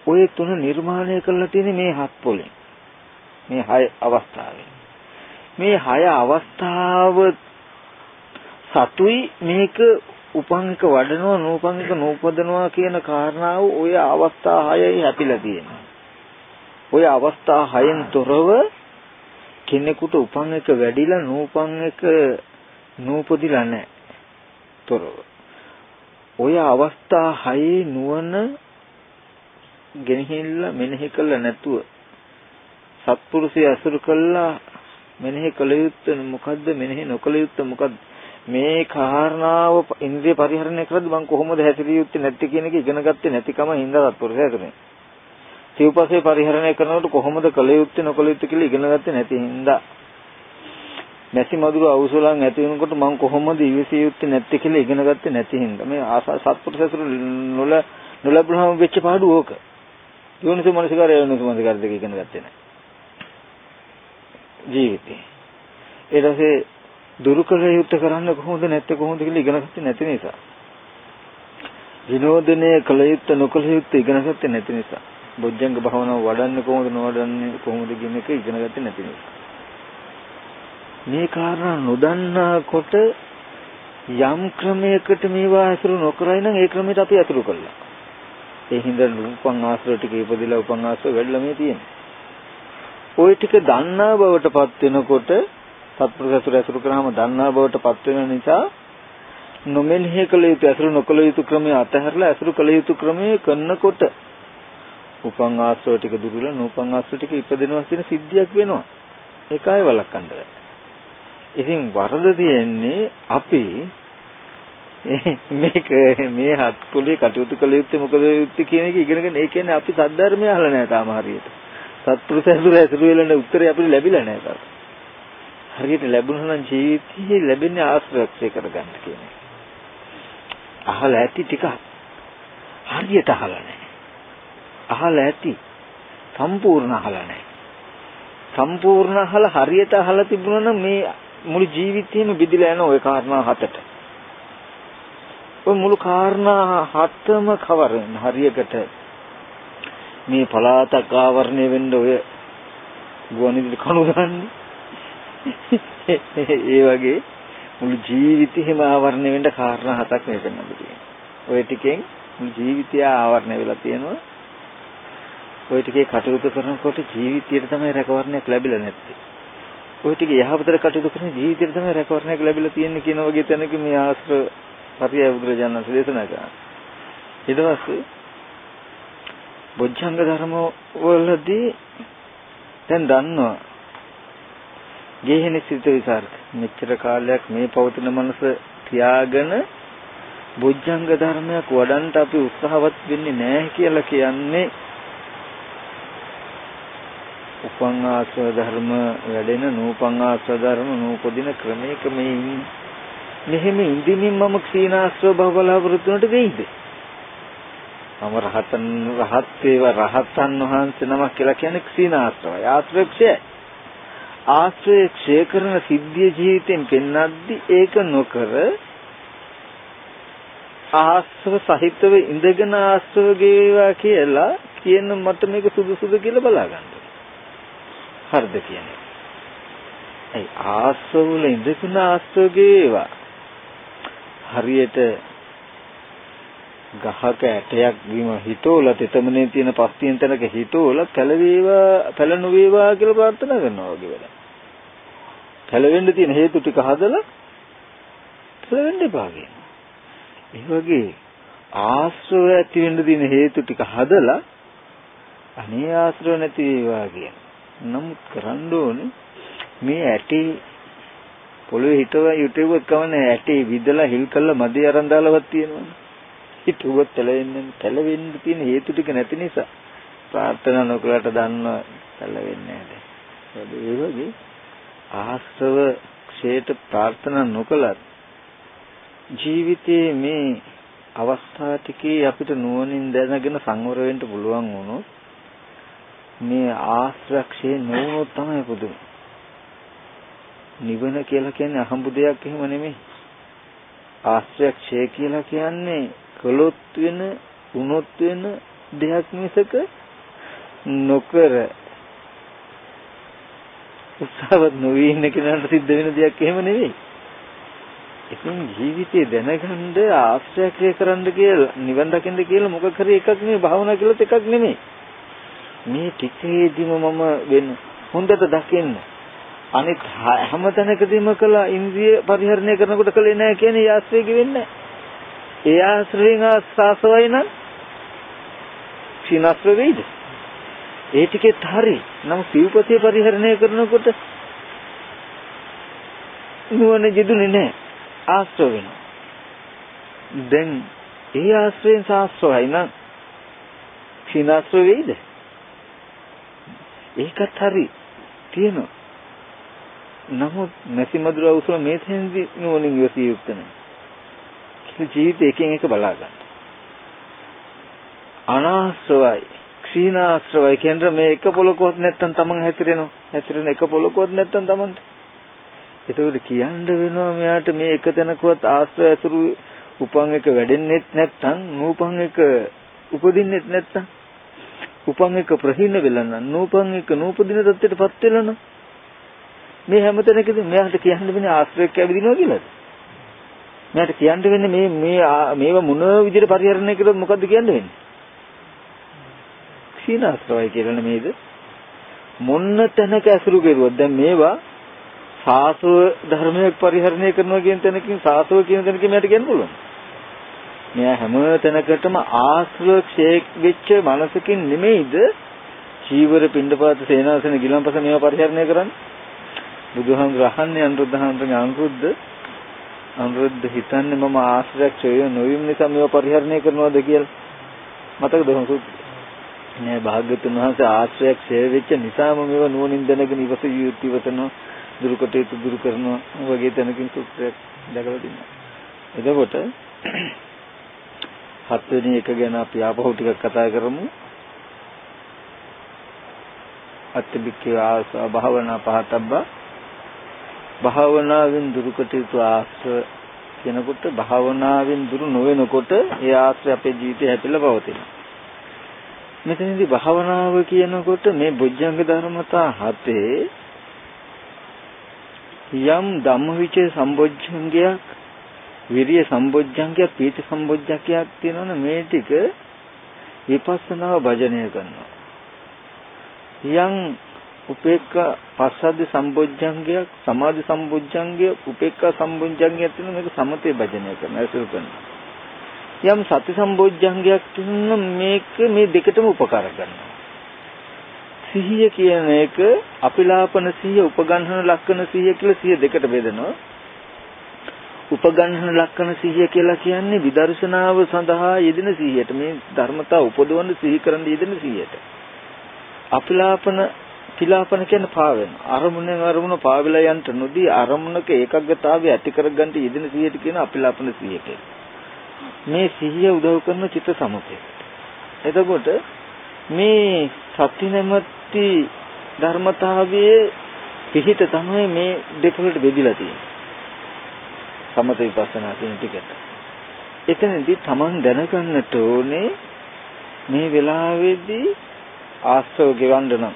Speaker 1: ඔය තුන නිර්මාණය කරලා තියෙන්නේ මේ හත් පොලෙන්. මේ හය අවස්ථාවෙන්. මේ හය අවස්ථාව සතුයි මේක උපන් එක වඩනවා නූපන් එක නූපදනවා කියන කාරණාව ඔය අවස්ථා හයයි හැපිලා තියෙනවා. ඔය අවස්ථා හයෙන් තොරව කෙනෙකුට උපන් එක වැඩිලා නූපන් එක නූපදිලා නැහැ. තොරව. ඔය අවස්ථා හයේ නුවණ ගෙනහිල්ලා මෙනෙහි කළ නැතුව සත්පුරුෂය අසුරු කළා මෙනෙහි කළ යුත්තේ මොකද්ද? මෙනෙහි නොකළ යුත්තේ මොකද්ද? මේ කාරණාව ඉන්ද්‍රිය පරිහරණය කරද්දී මම කොහොමද හැසිරිය යුත්තේ නැති කියන එක ඉගෙන ගත්තේ නැතිකම හින්දා සත්පුරුෂය ඇතුලේ සිව්පසේ පරිහරණය කරනකොට කොහොමද කළ යුත්තේ නොකළ යුත්තේ කියලා ඉගෙන ගත්තේ නැති හින්දා. නැසි මధుර අවසලන් ඇති වෙනකොට මම කොහොමද ඉවසිය යුත්තේ නැත්තේ කියලා ඉගෙන ගත්තේ නැති හින්දා. මේ ආසා සත්පුරුෂසුර නොල නොලබුනම වෙච්ච පාඩුව ඕක යෝනිසෝ මනසිකාරය යෝනිසෝ මනසිකාර දෙක ඉගෙන ගත්තේ නැහැ ජීවිතේ ඊට පස්සේ දුරු කළ යුත්තේ කරන්න කොහොමද නැත්තේ කොහොමද කියලා ඉගෙන ගත්තේ නැති නිසා විනෝදනය කළ යුත්තේ නොකළ යුත්තේ ඉගෙන ගත්තේ නැති නිසා බොජ්ජංග භාවනාව වඩන්නේ කොහොමද නොවඩන්නේ කොහොමද කියන එක ඉගෙන ගත්තේ නැති නිසා. මේ කාරණා නොදන්නාකොට යම් ක්‍රමයකට මේවා අසුරු නොකරයි නම් ඒ ක්‍රමයට අපි අසුරු කළා. ඒ හින්දා උපන් ආශ්‍රය ටික ඉපදිලා උපන් ආශ්‍රය වැඩිලා මේ තියෙන්නේ. ওই ටික දන්නා බවටපත් වෙනකොට සත්පුරුෂසුර අසුරු කරාම දන්නා බවටපත් වෙන නිසා නොමෙනෙහි කළ යුතු අසුරු නොකළ යුතු ක්‍රමය අතහැරලා අසුරු කළ යුතු ක්‍රමය කරනකොට උපන් ආශ්‍රව ටික දුරුල නූපන් ආශ්‍රව ටික ඉපදෙනවා කියන සිද්ධියක් වෙනවා. ඒකයි වළක්වන්න බෑ. ඉතින් වරද තියෙන්නේ අපි *laughs* මේක මේ හත් කුලේ කටයුතු කළ යුත්තේ මොකද යුත්තේ කියන එක ඉගෙනගෙන ඒ කියන්නේ අපි සද්ධර්මය අහලා නැහැ තාම හරියට. සත්පුරුෂ ඇසුර ඇසුරු වෙලන උත්තරේ අපිට ලැබිලා නැහැ තාම. හරියට ලැබුණා නම් ජීවිතේ ලැබෙන්නේ ආශ්‍රයක්ෂය කරගන්න කියන එක. අහලා ඇති ටික හරියට අහලා නැහැ. අහලා ඇති. සම්පූර්ණ අහලා නැහැ. සම්පූර්ණ අහලා හරියට අහලා තිබුණා නම් මේ මුළු ජීවිතේම බෙදිලා යන ওই කාරණා හතට. ඔය මුළු කාරණා හතම කවරෙන් හරියකට. මේ පලාතක් ආවරණය වෙන්න ඔය ගුවන්විදුලි කණු ගන්නේ *laughs* ඒ වගේ මුළු ජීවිතේම ආවරණය වෙන්න කාරණා හතක් මේ වෙන්න ඔය ටිකෙන් මුළු ජීවිතය ආවරණය වෙලා තියෙනවා. ඔය ටිකේ කටයුතු කරනකොට ජීවිතයට තමයි රැකවරණයක් ලැබිලා නැත්තේ. ඔය ටික යහපතට කටයුතු කරන ජීවිතයට තමයි රැකවරණයක් ලැබිලා තියෙන්නේ කියන වගේ තැනක මේ ආශ්‍රය පරිය බුදුරජාණන් වහන්සේ දේශනා කරා. ඊට පස්සේ බොජ්ජංග ධර්ම වලදී දැන් දන්නවා ගේහෙන සිත විසරක මෙච්චර කාලයක් මේ පවතින මනස තියාගෙන බොජ්ජංග ධර්මයක් වඩන්ට අපි උත්සාහවත් වෙන්නේ නැහැ කියලා කියන්නේ උපං ආශ්‍රව ධර්ම වැඩෙන නූපං ආශ්‍රව ධර්ම නූපදින ක්‍රමයක මේ ඉන්නේ. මෙහෙම ඉඳිමින් මම ක්ෂීනාශ්‍රව බබලාවෘතු වලට වෙයිද? මම රහතන් රහත් වේව රහතන් වහන්සේ නමක් කියලා කියන්නේ ක්ෂීනාශ්‍රවය. ආශ්‍රයක්ෂය. ආශ්‍රයක්ෂය කරන සිද්ධිය ජීවිතෙන් පෙන්නද්දි ඒක නොකර ආශ්‍රව සහිතව ඉඳගෙන ආශ්‍රව ගේවා කියලා කියන මට මේක සුදුසුද කියලා බලා ගන්න. හරිද කියන්නේ. ඒ ආස්ව වල ඉඳගෙන ආස්වගේ ඒවා හරියට ගහක ඇටයක් බිම හිතෝල තෙතමනේ තියෙන පස්තියෙන් තැනක හිතෝල පැලවේවා පැල නොවේවා කියලා ප්‍රාර්ථනා කරනවා වගේ වැඩ. පැලවෙන්න තියෙන හේතු ටික හදලා පැලවෙන්න එපා කියනවා. ඒ වගේ ආශ්‍රව ඇති වෙන්න තියෙන හේතු ටික හදලා අනේ ආශ්‍රව නැති වේවා කියන. නමුත් කරන්න ඕනේ මේ ඇටේ පොළවේ හිටව යුටෙව්වත් කවන්නේ ඇටේ විදලා හිල් කළා මදේ අරන් දාලවත් තියෙනවනේ. හිතුවත් තැලෙන්නේ තැලෙන්න තියෙන හේතු ටික නැති නිසා ප්‍රාර්ථනා නොකලට දන්න තැලෙන්නේ නැහැ. ඒ වගේ ආශ්‍රව ක්ෂේත ප්‍රාර්ථනා නොකලත් ජීවිතයේ මේ අවස්ථා ටිකේ අපිට නුවණින් දැනගෙන සංවර වෙන්න පුළුවන් වුණොත් මේ ආශ්‍රක්ෂේ නොවුනොත් තමයි පුදුම. නිවන කියලා කියන්නේ අහඹු දෙයක් එහෙම නෙමෙයි. ආශ්‍රක්ෂය කියලා කියන්නේ කළොත් වෙන, වුණොත් වෙන දෙයක් මිසක නොකර උත්සාහවත් නොවී ඉන්න කෙනාට සිද්ධ වෙන දෙයක් එහෙම නෙවෙයි. ඉතින් ජීවිතේ දැනගන්න ආශ්‍රය කරන්න කියලා නිවන් දකින්න කියලා මොකක් හරි එකක් නෙවෙයි භාවනා කළොත් එකක් නෙමෙයි. මේ ටිකේදීම මම වෙන හොඳට දකින්න. අනිත් හැම තැනකදීම කළා ඉන්ද්‍රිය පරිහරණය කරනකොට කළේ නැහැ කියන්නේ ආශ්‍රය වෙන්නේ ඒ ආශ්‍රයෙන් ආස්වාසවයි නම් සීනස්ව වෙයිද? ඒ ටිකෙත් හරි. නම් සිව්පතේ පරිහරණය කරනකොට නුවණ ජිදුනේ නැහැ. ආශ්‍රව වෙනවා. දැන් ඒ ආශ්‍රයෙන් සාස්ත්‍රයි නම් සීනාස්ත්‍ර වෙයිද? ඒකත් හරි තියෙනවා. නමුත් නැසි මధుර අවසර මේ තැනදී නුවණින් යොසිය යුක්ත නැහැ. කියලා ජීවිතේ එකෙන් එක බලා ගන්න. අනාශ්‍රවයි, ක්ෂීනාශ්‍රවයි කියන්නේ මේ එක පොලකවත් නැත්තම් තමන් හැතිරෙනවා. හැතිරෙන එක පොලකවත් නැත්තම් තමන්ට එතකොට කියන්න වෙනවා මෙයාට මේ එක තැනකවත් ආශ්‍රය ඇසුරු උපන් එක වැඩෙන්නෙත් නැත්නම් නූපන් එක උපදින්නෙත් නැත්නම් උපන් එක ප්‍රහීන වෙලා නම් නූපන් එක නූපදින තත්ත්වයටපත් වෙලා නම් මේ හැමතැනකදී මෙයාට කියන්න වෙන්නේ ආශ්‍රයයක් ඇවිදිනවා කියලාද? මෙයාට කියන්න වෙන්නේ මේ මේ මේව මොන විදිහට පරිහරණය කළොත් මොකද්ද කියන්න වෙන්නේ? ක්ෂීණාශ්‍රවයි කියලා නෙමෙයිද? මොන්න තැනක ඇසුරු කෙරුවොත් දැන් මේවා සාසව ධර්මයක් පරිහරණය කරනවා කියන තැනකින් සාසව කියන තැනකින් මට කියන්න පුළුවන්. මෙයා හැම තැනකටම ආශ්‍රව ක්ෂේක් වෙච්ච මනසකින් නෙමෙයිද චීවර පින්ඩපාත සේනාසන ගිලම්පස මේවා පරිහරණය කරන්නේ. බුදුහාමුදුර අහන්නේ අනුරුද්ධහාමුදුරගේ අනුරුද්ධ අනුරුද්ධ හිතන්නේ මම ආශ්‍රයක් ක්ෂය නොවීම නිසා මේවා පරිහරණය කරනවද කියලා. මතකද හොසු නෑ භාග්‍යතුන් වහන්සේ ආශ්‍රයක් ක්ෂය වෙච්ච නිසාම මේවා නුවණින් දැනගෙන ඉවස යුක්තිවතනවා දුරු කටයුතු දුරු කරනවා වගේ තැනකින් සූත්‍රයක් දැකලා තියෙනවා. එතකොට *clears throat* හත්වෙනි එක ගැන අපි ආපහු ටිකක් කතා කරමු. අත්තිබික්ඛේ ආස භාවනා පහතබ්බ භාවනාවෙන් දුරු කටයුතු ආස කියනකොට භාවනාවෙන් දුරු නොවෙනකොට ඒ ආශ්‍රය අපේ ජීවිතේ හැපිලා පවතිනවා. මෙතනදී භාවනාව කියනකොට මේ බොජ්ජංග ධර්මතා හතේ යම් ධම්මවිචේ සම්බොජ්ජංගයක් විරිය සම්බොජ්ජංගයක් පීති සම්බොජ්ජංගයක් තියෙනවනේ මේ ටික විපස්සනාව භජනය කරනවා යම් උපේක්ඛා පස්සද්ධි සම්බොජ්ජංගයක් සමාධි සම්බොජ්ජංගය උපේක්ඛා සම්බොජ්ජංගයක් තියෙන මේක සමතේ භජනය කරනවා ඇසුරු කරනවා යම් සති සම්බොජ්ජංගයක් තියෙන මේක මේ දෙකටම උපකාර කරනවා සිහිය කියන එක අපිලාපන සිහිය උපගන්හන ලක්කන සිහිය කියලා සිහිය දෙකට බෙදනවා. උපගන්හන ලක්කන සිහිය කියලා කියන්නේ විදර්ශනාව සඳහා යෙදෙන සිහියට මේ ධර්මතා උපදවන සිහි කරන්න යෙදෙන සිහියට. අපිලාපන පිලාපන කියන්නේ පාවෙන. අරමුණෙන් අරමුණ පාවිලා යන්න නොදී අරමුණක ඒකග්ගතාවය ඇති කරගන්න යෙදෙන සිහියට කියන අපිලාපන සිහිය මේ සිහිය උදව් කරන චිත්ත සමුපේ. එතකොට මේ සති නැමැති ධර්මතාවයේ පිහිට තමයි මේ දෙකකට බෙදිලා තියෙන්නේ. සමත විපස්සනා කියන ටිකට. එතනදී Taman දැනගන්නට ඕනේ මේ වෙලාවේදී ආස්තව ගෙවන්න නම්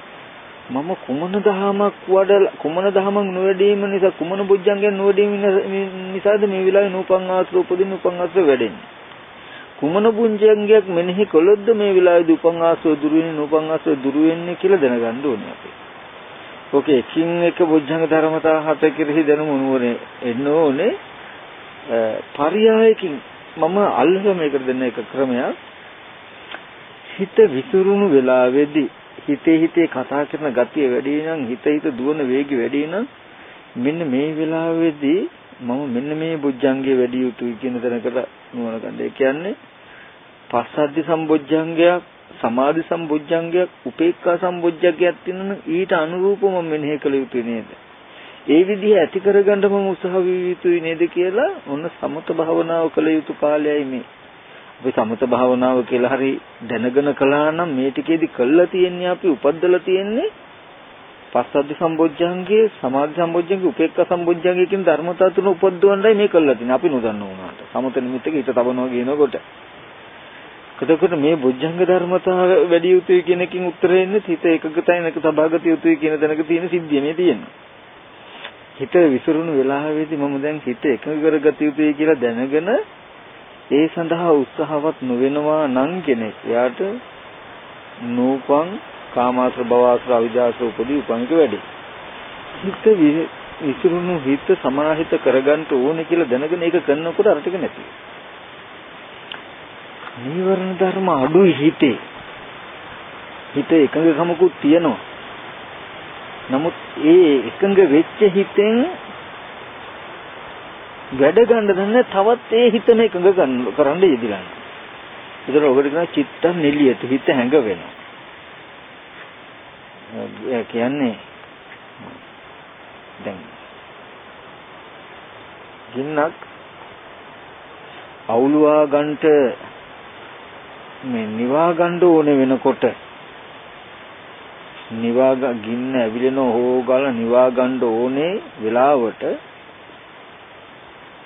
Speaker 1: මම කුමන දහමක් වඩල කුමන දහමක් නොවැඩීම නිසා කුමන බුද්ධංගයන් නොවැඩීම නිසාද මේ වෙලාවේ නූපන් ආශ්‍රව උපදින්න උපන් ආශ්‍රව වැඩෙන්නේ? කුමන බුද්ධංගයක් මෙනෙහි කළොත්ද මේ වෙලාවේදී උපන් ආශ්‍රව දුරු වෙන්නේ නූපන් ආශ්‍රව දුරු වෙන්නේ කියලා දැනගන්න ඕනේ අපි. ඕකේ එකින් එක බුද්ධංග ධර්මතා හත කෙරෙහි දැනුම නුවරේ එන්න ඕනේ. පරියායකින් මම අල්ලලා මේකට දෙන්න එක ක්‍රමයක්. හිත විසිරුණු වෙලාවේදී හිතේ හිතේ කතා කරන ගතිය වැඩි නම් හිත හිත දුවන වේගය වැඩි නම් මෙන්න මේ වෙලාවේදී මම මෙන්න මේ බුද්ධංගයේ වැඩි යුතුයි කියන තැනකට නුවණ ගන්න. ඒ කියන්නේ පස්සද්ධි සම්බොජ්ජංගයක්, සමාධි සම්බොජ්ජංගයක්, උපේක්ඛා සම්බොජ්ජංගයක් තියෙනනම් ඊට අනුරූපව මම මෙනෙහි කළ යුතුයි නේද? ඒ විදිහ ඇති කරගන්න මම උත්සාහ විය යුතුයි නේද කියලා ඔන්න සමත භාවනාව කළ යුතු කාලයයි මේ. අපි සමත භාවනාව කියලා හරි දැනගෙන කළා නම් මේ ටිකේදී කළා තියෙන්නේ අපි උපද්දලා තියෙන්නේ පස්සද්ධි සම්බොජ්ජංගේ සමාධි සම්බොජ්ජංගේ උපේක්ඛා සම්බොජ්ජංගේ කියන ධර්මතා තුන උපද්දවන්නයි මේ කළා තියෙන්නේ. අපි නොදන්න වුණාට සමත නිමිත්තක හිත තබනවා කියනකොට. එතකොට මේ බොජ්ජංග ධර්මතා වැඩි යුතුයි කියන එකකින් උත්තර එන්නේ හිත එකගතයි නැක සබාගත යුතුයි කියන තැනක තියෙන සිද්ධිය මේ තියෙන්නේ. හිත විසිරුණු වෙලාවෙදී මම දැන් හිත එකඟ කරගත යුතුයි කියලා දැනගෙන ඒ සඳහා උත්සාහවත් නොවෙනවා නම් කෙනෙක් එයාට නූපං කාමාශ්‍ර භවශ්‍ර අවිජාශ්‍ර උපදී උපංග වැඩි. හිත විසිරුණු හිත සමාහිත කරගන්න ඕනේ කියලා දැනගෙන ඒක කරනකොට අර ටික නැති. නීවරණ ධර්ම අඩුයි හිතේ. හිත එකඟකමකුත් තියෙනවා. නමුත් ඒ එකඟ වෙච්ච හිතෙන් වැඩ ගන්න දන්නේ තවත් ඒ හිතම එකඟ කරන්න යෙදිලා. ඒතර ඔකට කියන චිත්තං නිලියත හිත හැඟ වෙනවා. ඒ කියන්නේ දැන් ගින්නක් අවුලුවා ගන්නට මේ නිවා ගන්න ඕනේ වෙනකොට නිවා ගින්න ඇවිලෙන හොගාලා නිවා ගන්න ඕනේ වෙලාවට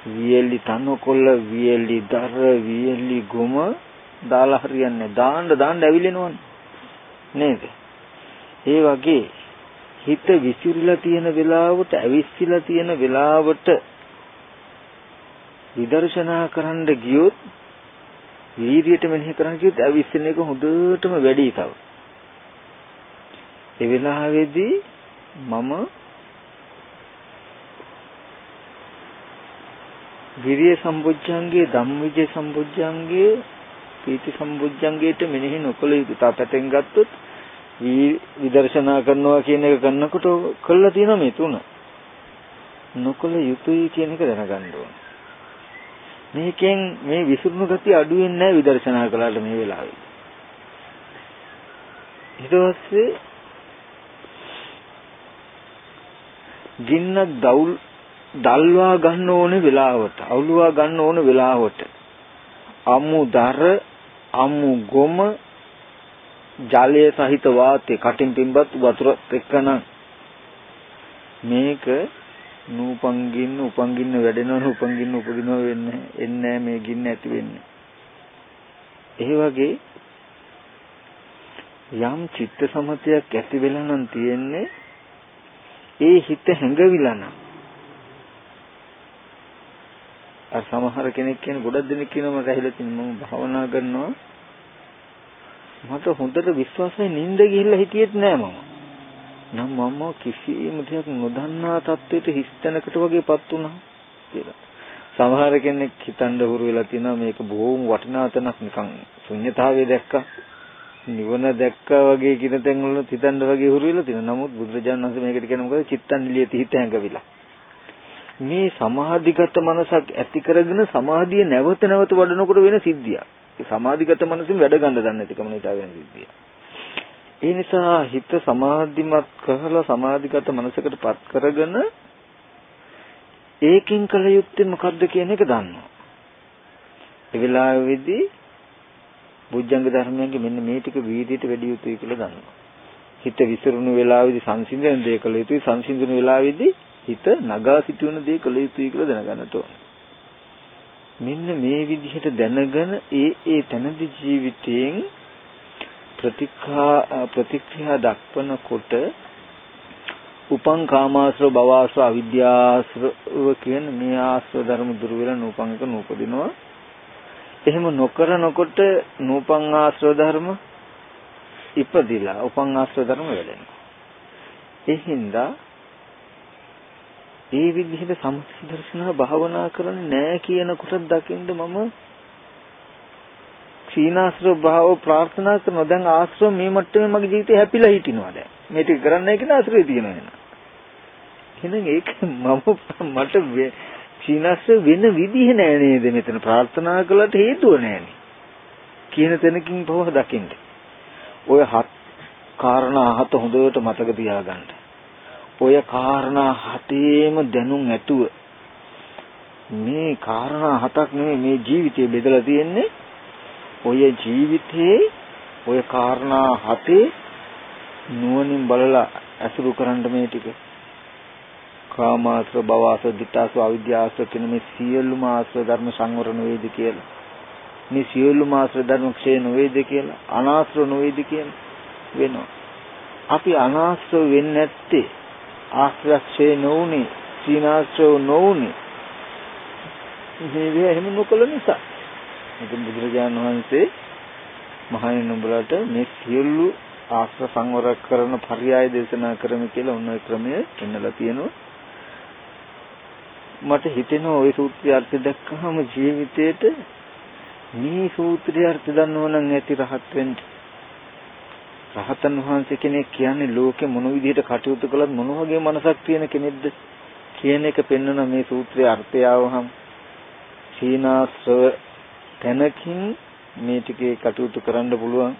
Speaker 1: වියලි තනකොළ වියලි දර වියලි ගොම දාලා හරියන්නේ දාන්න දාන්න ඇවිලෙනවනේ නේද ඒ වගේ හිත විසිරලා තියෙන වෙලාවට ඇවිස්සලා තියෙන වෙලාවට විදර්ශනා කරන්න ගියොත් වීර්යයට මෙනෙහි කරන්න කිව්වොත් ඇවිස්සෙන එක හොඳටම වැඩි තව. ඒ වෙලාවේදී මම විරිය සම්බුද්ධංගයේ ධම්මවිජය සම්බුද්ධංගයේ පීති සම්බුද්ධංගයට මෙනෙහි නොකළ යුතු. තාපතෙන් ගත්තොත් විදර්ශනා කරනවා කියන එක කරනකොට කළා තියෙනවා මේ තුන. නොකළ යුතුයි කියන එක දැනගන්න ඕනේ. මේකෙන් මේ විසුරුණු ගතිය අඩු වෙන්නේ නැහැ විදර්ශනා කළාට මේ වෙලාවේ. ඊට පස්සේ ගින්නක් දවුල් දල්වා ගන්න ඕනේ වෙලාවට අවුලුවා ගන්න ඕන වෙලාවට. අමු දර අමු ගොම ජලය සහිත වාතේ කටින් පින්බත් වතුර එක්කනම්. මේක නූපංගින්න උපංගින්න වැඩෙනවන උපංගින්න උපදිනව වෙන්නේ එන්නේ මේ ගින්න ඇති වෙන්නේ. ඒ වගේ යම් චිත්ත සමතයක් ඇති වෙලා නම් තියෙන්නේ ඒ හිත හැඟවිලා නම්. අර සමහර කෙනෙක් කියන ගොඩක් දෙනෙක් කියනවා මට ඇහිලා තියෙන මම භාවනා කරනවා මට හොඳට විශ්වාසයි නිින්ද ගිහිල්ලා හිටියෙත් නෑ මම. නම් මම කිසිම දෙයක් නොදන්නා තත්ත්වයට හිස්තැනකට වගේපත් වුණා කියලා. සමහර කෙනෙක් හිතන්න හුරු වෙලා තියෙනවා මේක බොහොම වටිනා තැනක් නිකන් ශුන්්‍යතාවය දැක්කා. නිවන දැක්කා වගේ කියන තැන් වල හිතන්න වගේ හුරු වෙලා තියෙනවා. නමුත් බුදුරජාණන් වහන්සේ මේකට කියන මොකද? චිත්තන් නිලිය තිහිත හැඟවිලා. මේ සමාධිගත මනසක් ඇති කරගෙන සමාධිය නැවත නැවත වඩනකොට වෙන සිද්ධියක්. ඒ සමාධිගත මනසින් වැඩ ගන්න දන්නේ නැතිකම නිසා වෙන සිද්ධිය. ඒ නිසා හිත සමාධිමත් කරලා සමාධිගත මනසකටපත් කරගෙන ඒකින් කල යුත්තේ මොකද්ද කියන එක දන්නවා. ඒ වෙලාවේදී බුද්ධංග ධර්මයන්ගේ මෙන්න මේ ටික වීදියට වැඩි යුතුයි කියලා දන්නවා. හිත විසිරුණු වෙලාවේදී සංසිඳන දේ කළ යුතුයි සංසිඳන වෙලාවේදී හිත නගා සිටුවන දේ කළ යුතුයි කියලා දැනගන්නට ඕන. මෙන්න මේ විදිහට දැනගෙන ඒ ඒ තනදි ජීවිතයෙන් ප්‍රතික්‍රියා ප්‍රතික්‍රියා දක්වනකොට උපං කාමාශ්‍රව භවආශ්‍රව අවිද්‍යාශ්‍රව කියන මේ ආශ්‍රව ධර්ම දුරු වෙලා නූපං එක නූපදිනවා. එහෙම නොකරනකොට නූපං ආශ්‍රව ධර්ම ඉපදිලා උපං ආශ්‍රව ධර්ම වෙලෙනවා. ඒ හින්දා ඒ විදිහට සම්පූර්ණ දර්ශනා භාවනා කරන්නේ නැහැ කියනකොට දකින්න මම සීනාශ්‍රව භාව ප්‍රාර්ථනා කරනවා. දැන් ආශ්‍රව මේ මට්ටමේ මගේ ජීවිතේ හැපිලා හිටිනවා දැන්. මේ ටික කරන්නයි කියන ආශ්‍රය තියෙනවා එන එහෙනම් ඒක මම මට සීනාශ්‍රව වෙන විදිහ නෑ නේද මෙතන? ප්‍රාර්ථනා කළාට හේතුව නෑනේ. කියන තැනකින් පව දකින්න. ඔය හත් කාරණා හත හොඳට මතක තියාගන්න. ඔය කාරණා හතේම දැනුම් ඇතුව මේ කාරණා හතක් නෙමෙයි මේ ජීවිතය බෙදලා තියෙන්නේ. ඔය ජීවිතේ ඔය කාරණා හතේ නුවණින් බලලා අසුරු කරන්න මේ ටික. කාමාශ්‍ර භවශ්‍ර ditthාශ්‍ර අවිද්‍යාශ්‍ර කියන මේ සියලුම ආශ්‍ර ධර්ම සංවර නොවේද කියලා. මේ සියලුම ආශ්‍ර ධර්ම ක්ෂය නොවේද කියලා අනාශ්‍ර නොවේද කියලා වෙනවා. අපි අනාශ්‍ර වෙන්නේ නැත්තේ ආශ්‍රයක්ෂය නොවුනේ සීනාශ්‍රය නොවුනේ. මේ දේ එහෙම නොකළ නිසා ඉතින් බුදුරජාණන් වහන්සේ මහණෙනි නුඹලට මේ සියලු ආශ්‍ර සංවර කරන පర్యాయ දේශනා කරමු කියලා උන්ව ක්‍රමයේ පෙන්නලා තියෙනවා. මට හිතෙනවා ওই සූත්‍රය අර්ථ දැක්කහම ජීවිතේට මේ සූත්‍රය අර්ථ දන්නවනම් ඇති රහත් වෙන්නේ. රහතන් වහන්සේ කෙනෙක් කියන්නේ ලෝකෙ මොන විදිහට කටයුතු කළත් මොන වගේ මනසක් තියෙන කෙනෙක්ද කියන එක පෙන්වන මේ සූත්‍රයේ අර්ථය આવහම සීනාශ්‍රව තැනකින් මේ ටිකේ කටයුතු කරන්න පුළුවන්.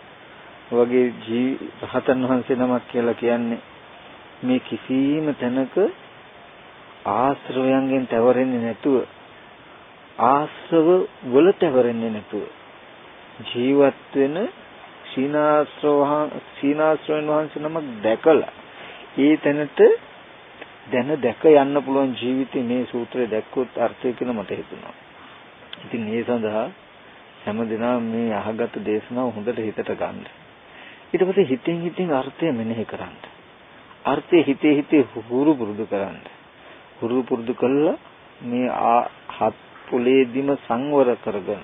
Speaker 1: වගේ ජී රහතන් වහන්සේ නමක් කියලා කියන්නේ මේ කිසිම තැනක ආශ්‍රවයන්ගෙන් තවරෙන්නේ නැතුව ආශ්‍රව වල තවරෙන්නේ නැතුව ජීවත් වෙන සීනාශ්‍රවහන් සීනාශ්‍රවෙන් වහන්සේ නමක් දැකලා ඒ තැනට දැන දැක යන්න පුළුවන් ජීවිතේ මේ සූත්‍රය දැක්කොත් අර්ථය කියලා මට හිතුණා. ඉතින් ඒ සඳහා හැමදෙනා මේ අහගත් දේශනාව හොඳට හිතට ගන්න. ඊට පස්සේ හිතින් හිතින් අර්ථය මෙනෙහි කරන්න. අර්ථය හිතේ හිතේ හුරු පුරුදු කරන්න. හුරු පුරුදු කළා මේ හත් පොලේදිම සංවර කරගෙන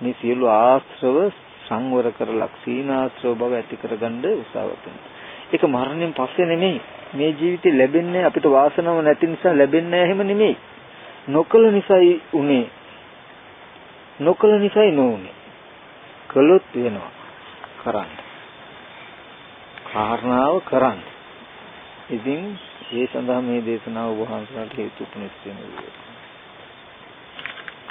Speaker 1: මේ සියලු ආශ්‍රව සංවර කරලා සීනාශ්‍රව බව ඇති කරගන්න උත්සාහවත් වෙනවා. ඒක මරණයෙන් පස්සේ නෙමෙයි. මේ ජීවිතේ ලැබෙන්නේ අපිට වාසනාව නැති නිසා ලැබෙන්නේ නැහැ එහෙම නෙමෙයි. නොකල නිසායි උනේ නොකළ නිසායි නොඋනේ. කළොත් වෙනවා. කරන්න. කාරණාව කරන්න. ඉතින් ඒ සඳහා මේ දේශනාව වහන්සේලාට හේතු උපනිස් වෙනවා.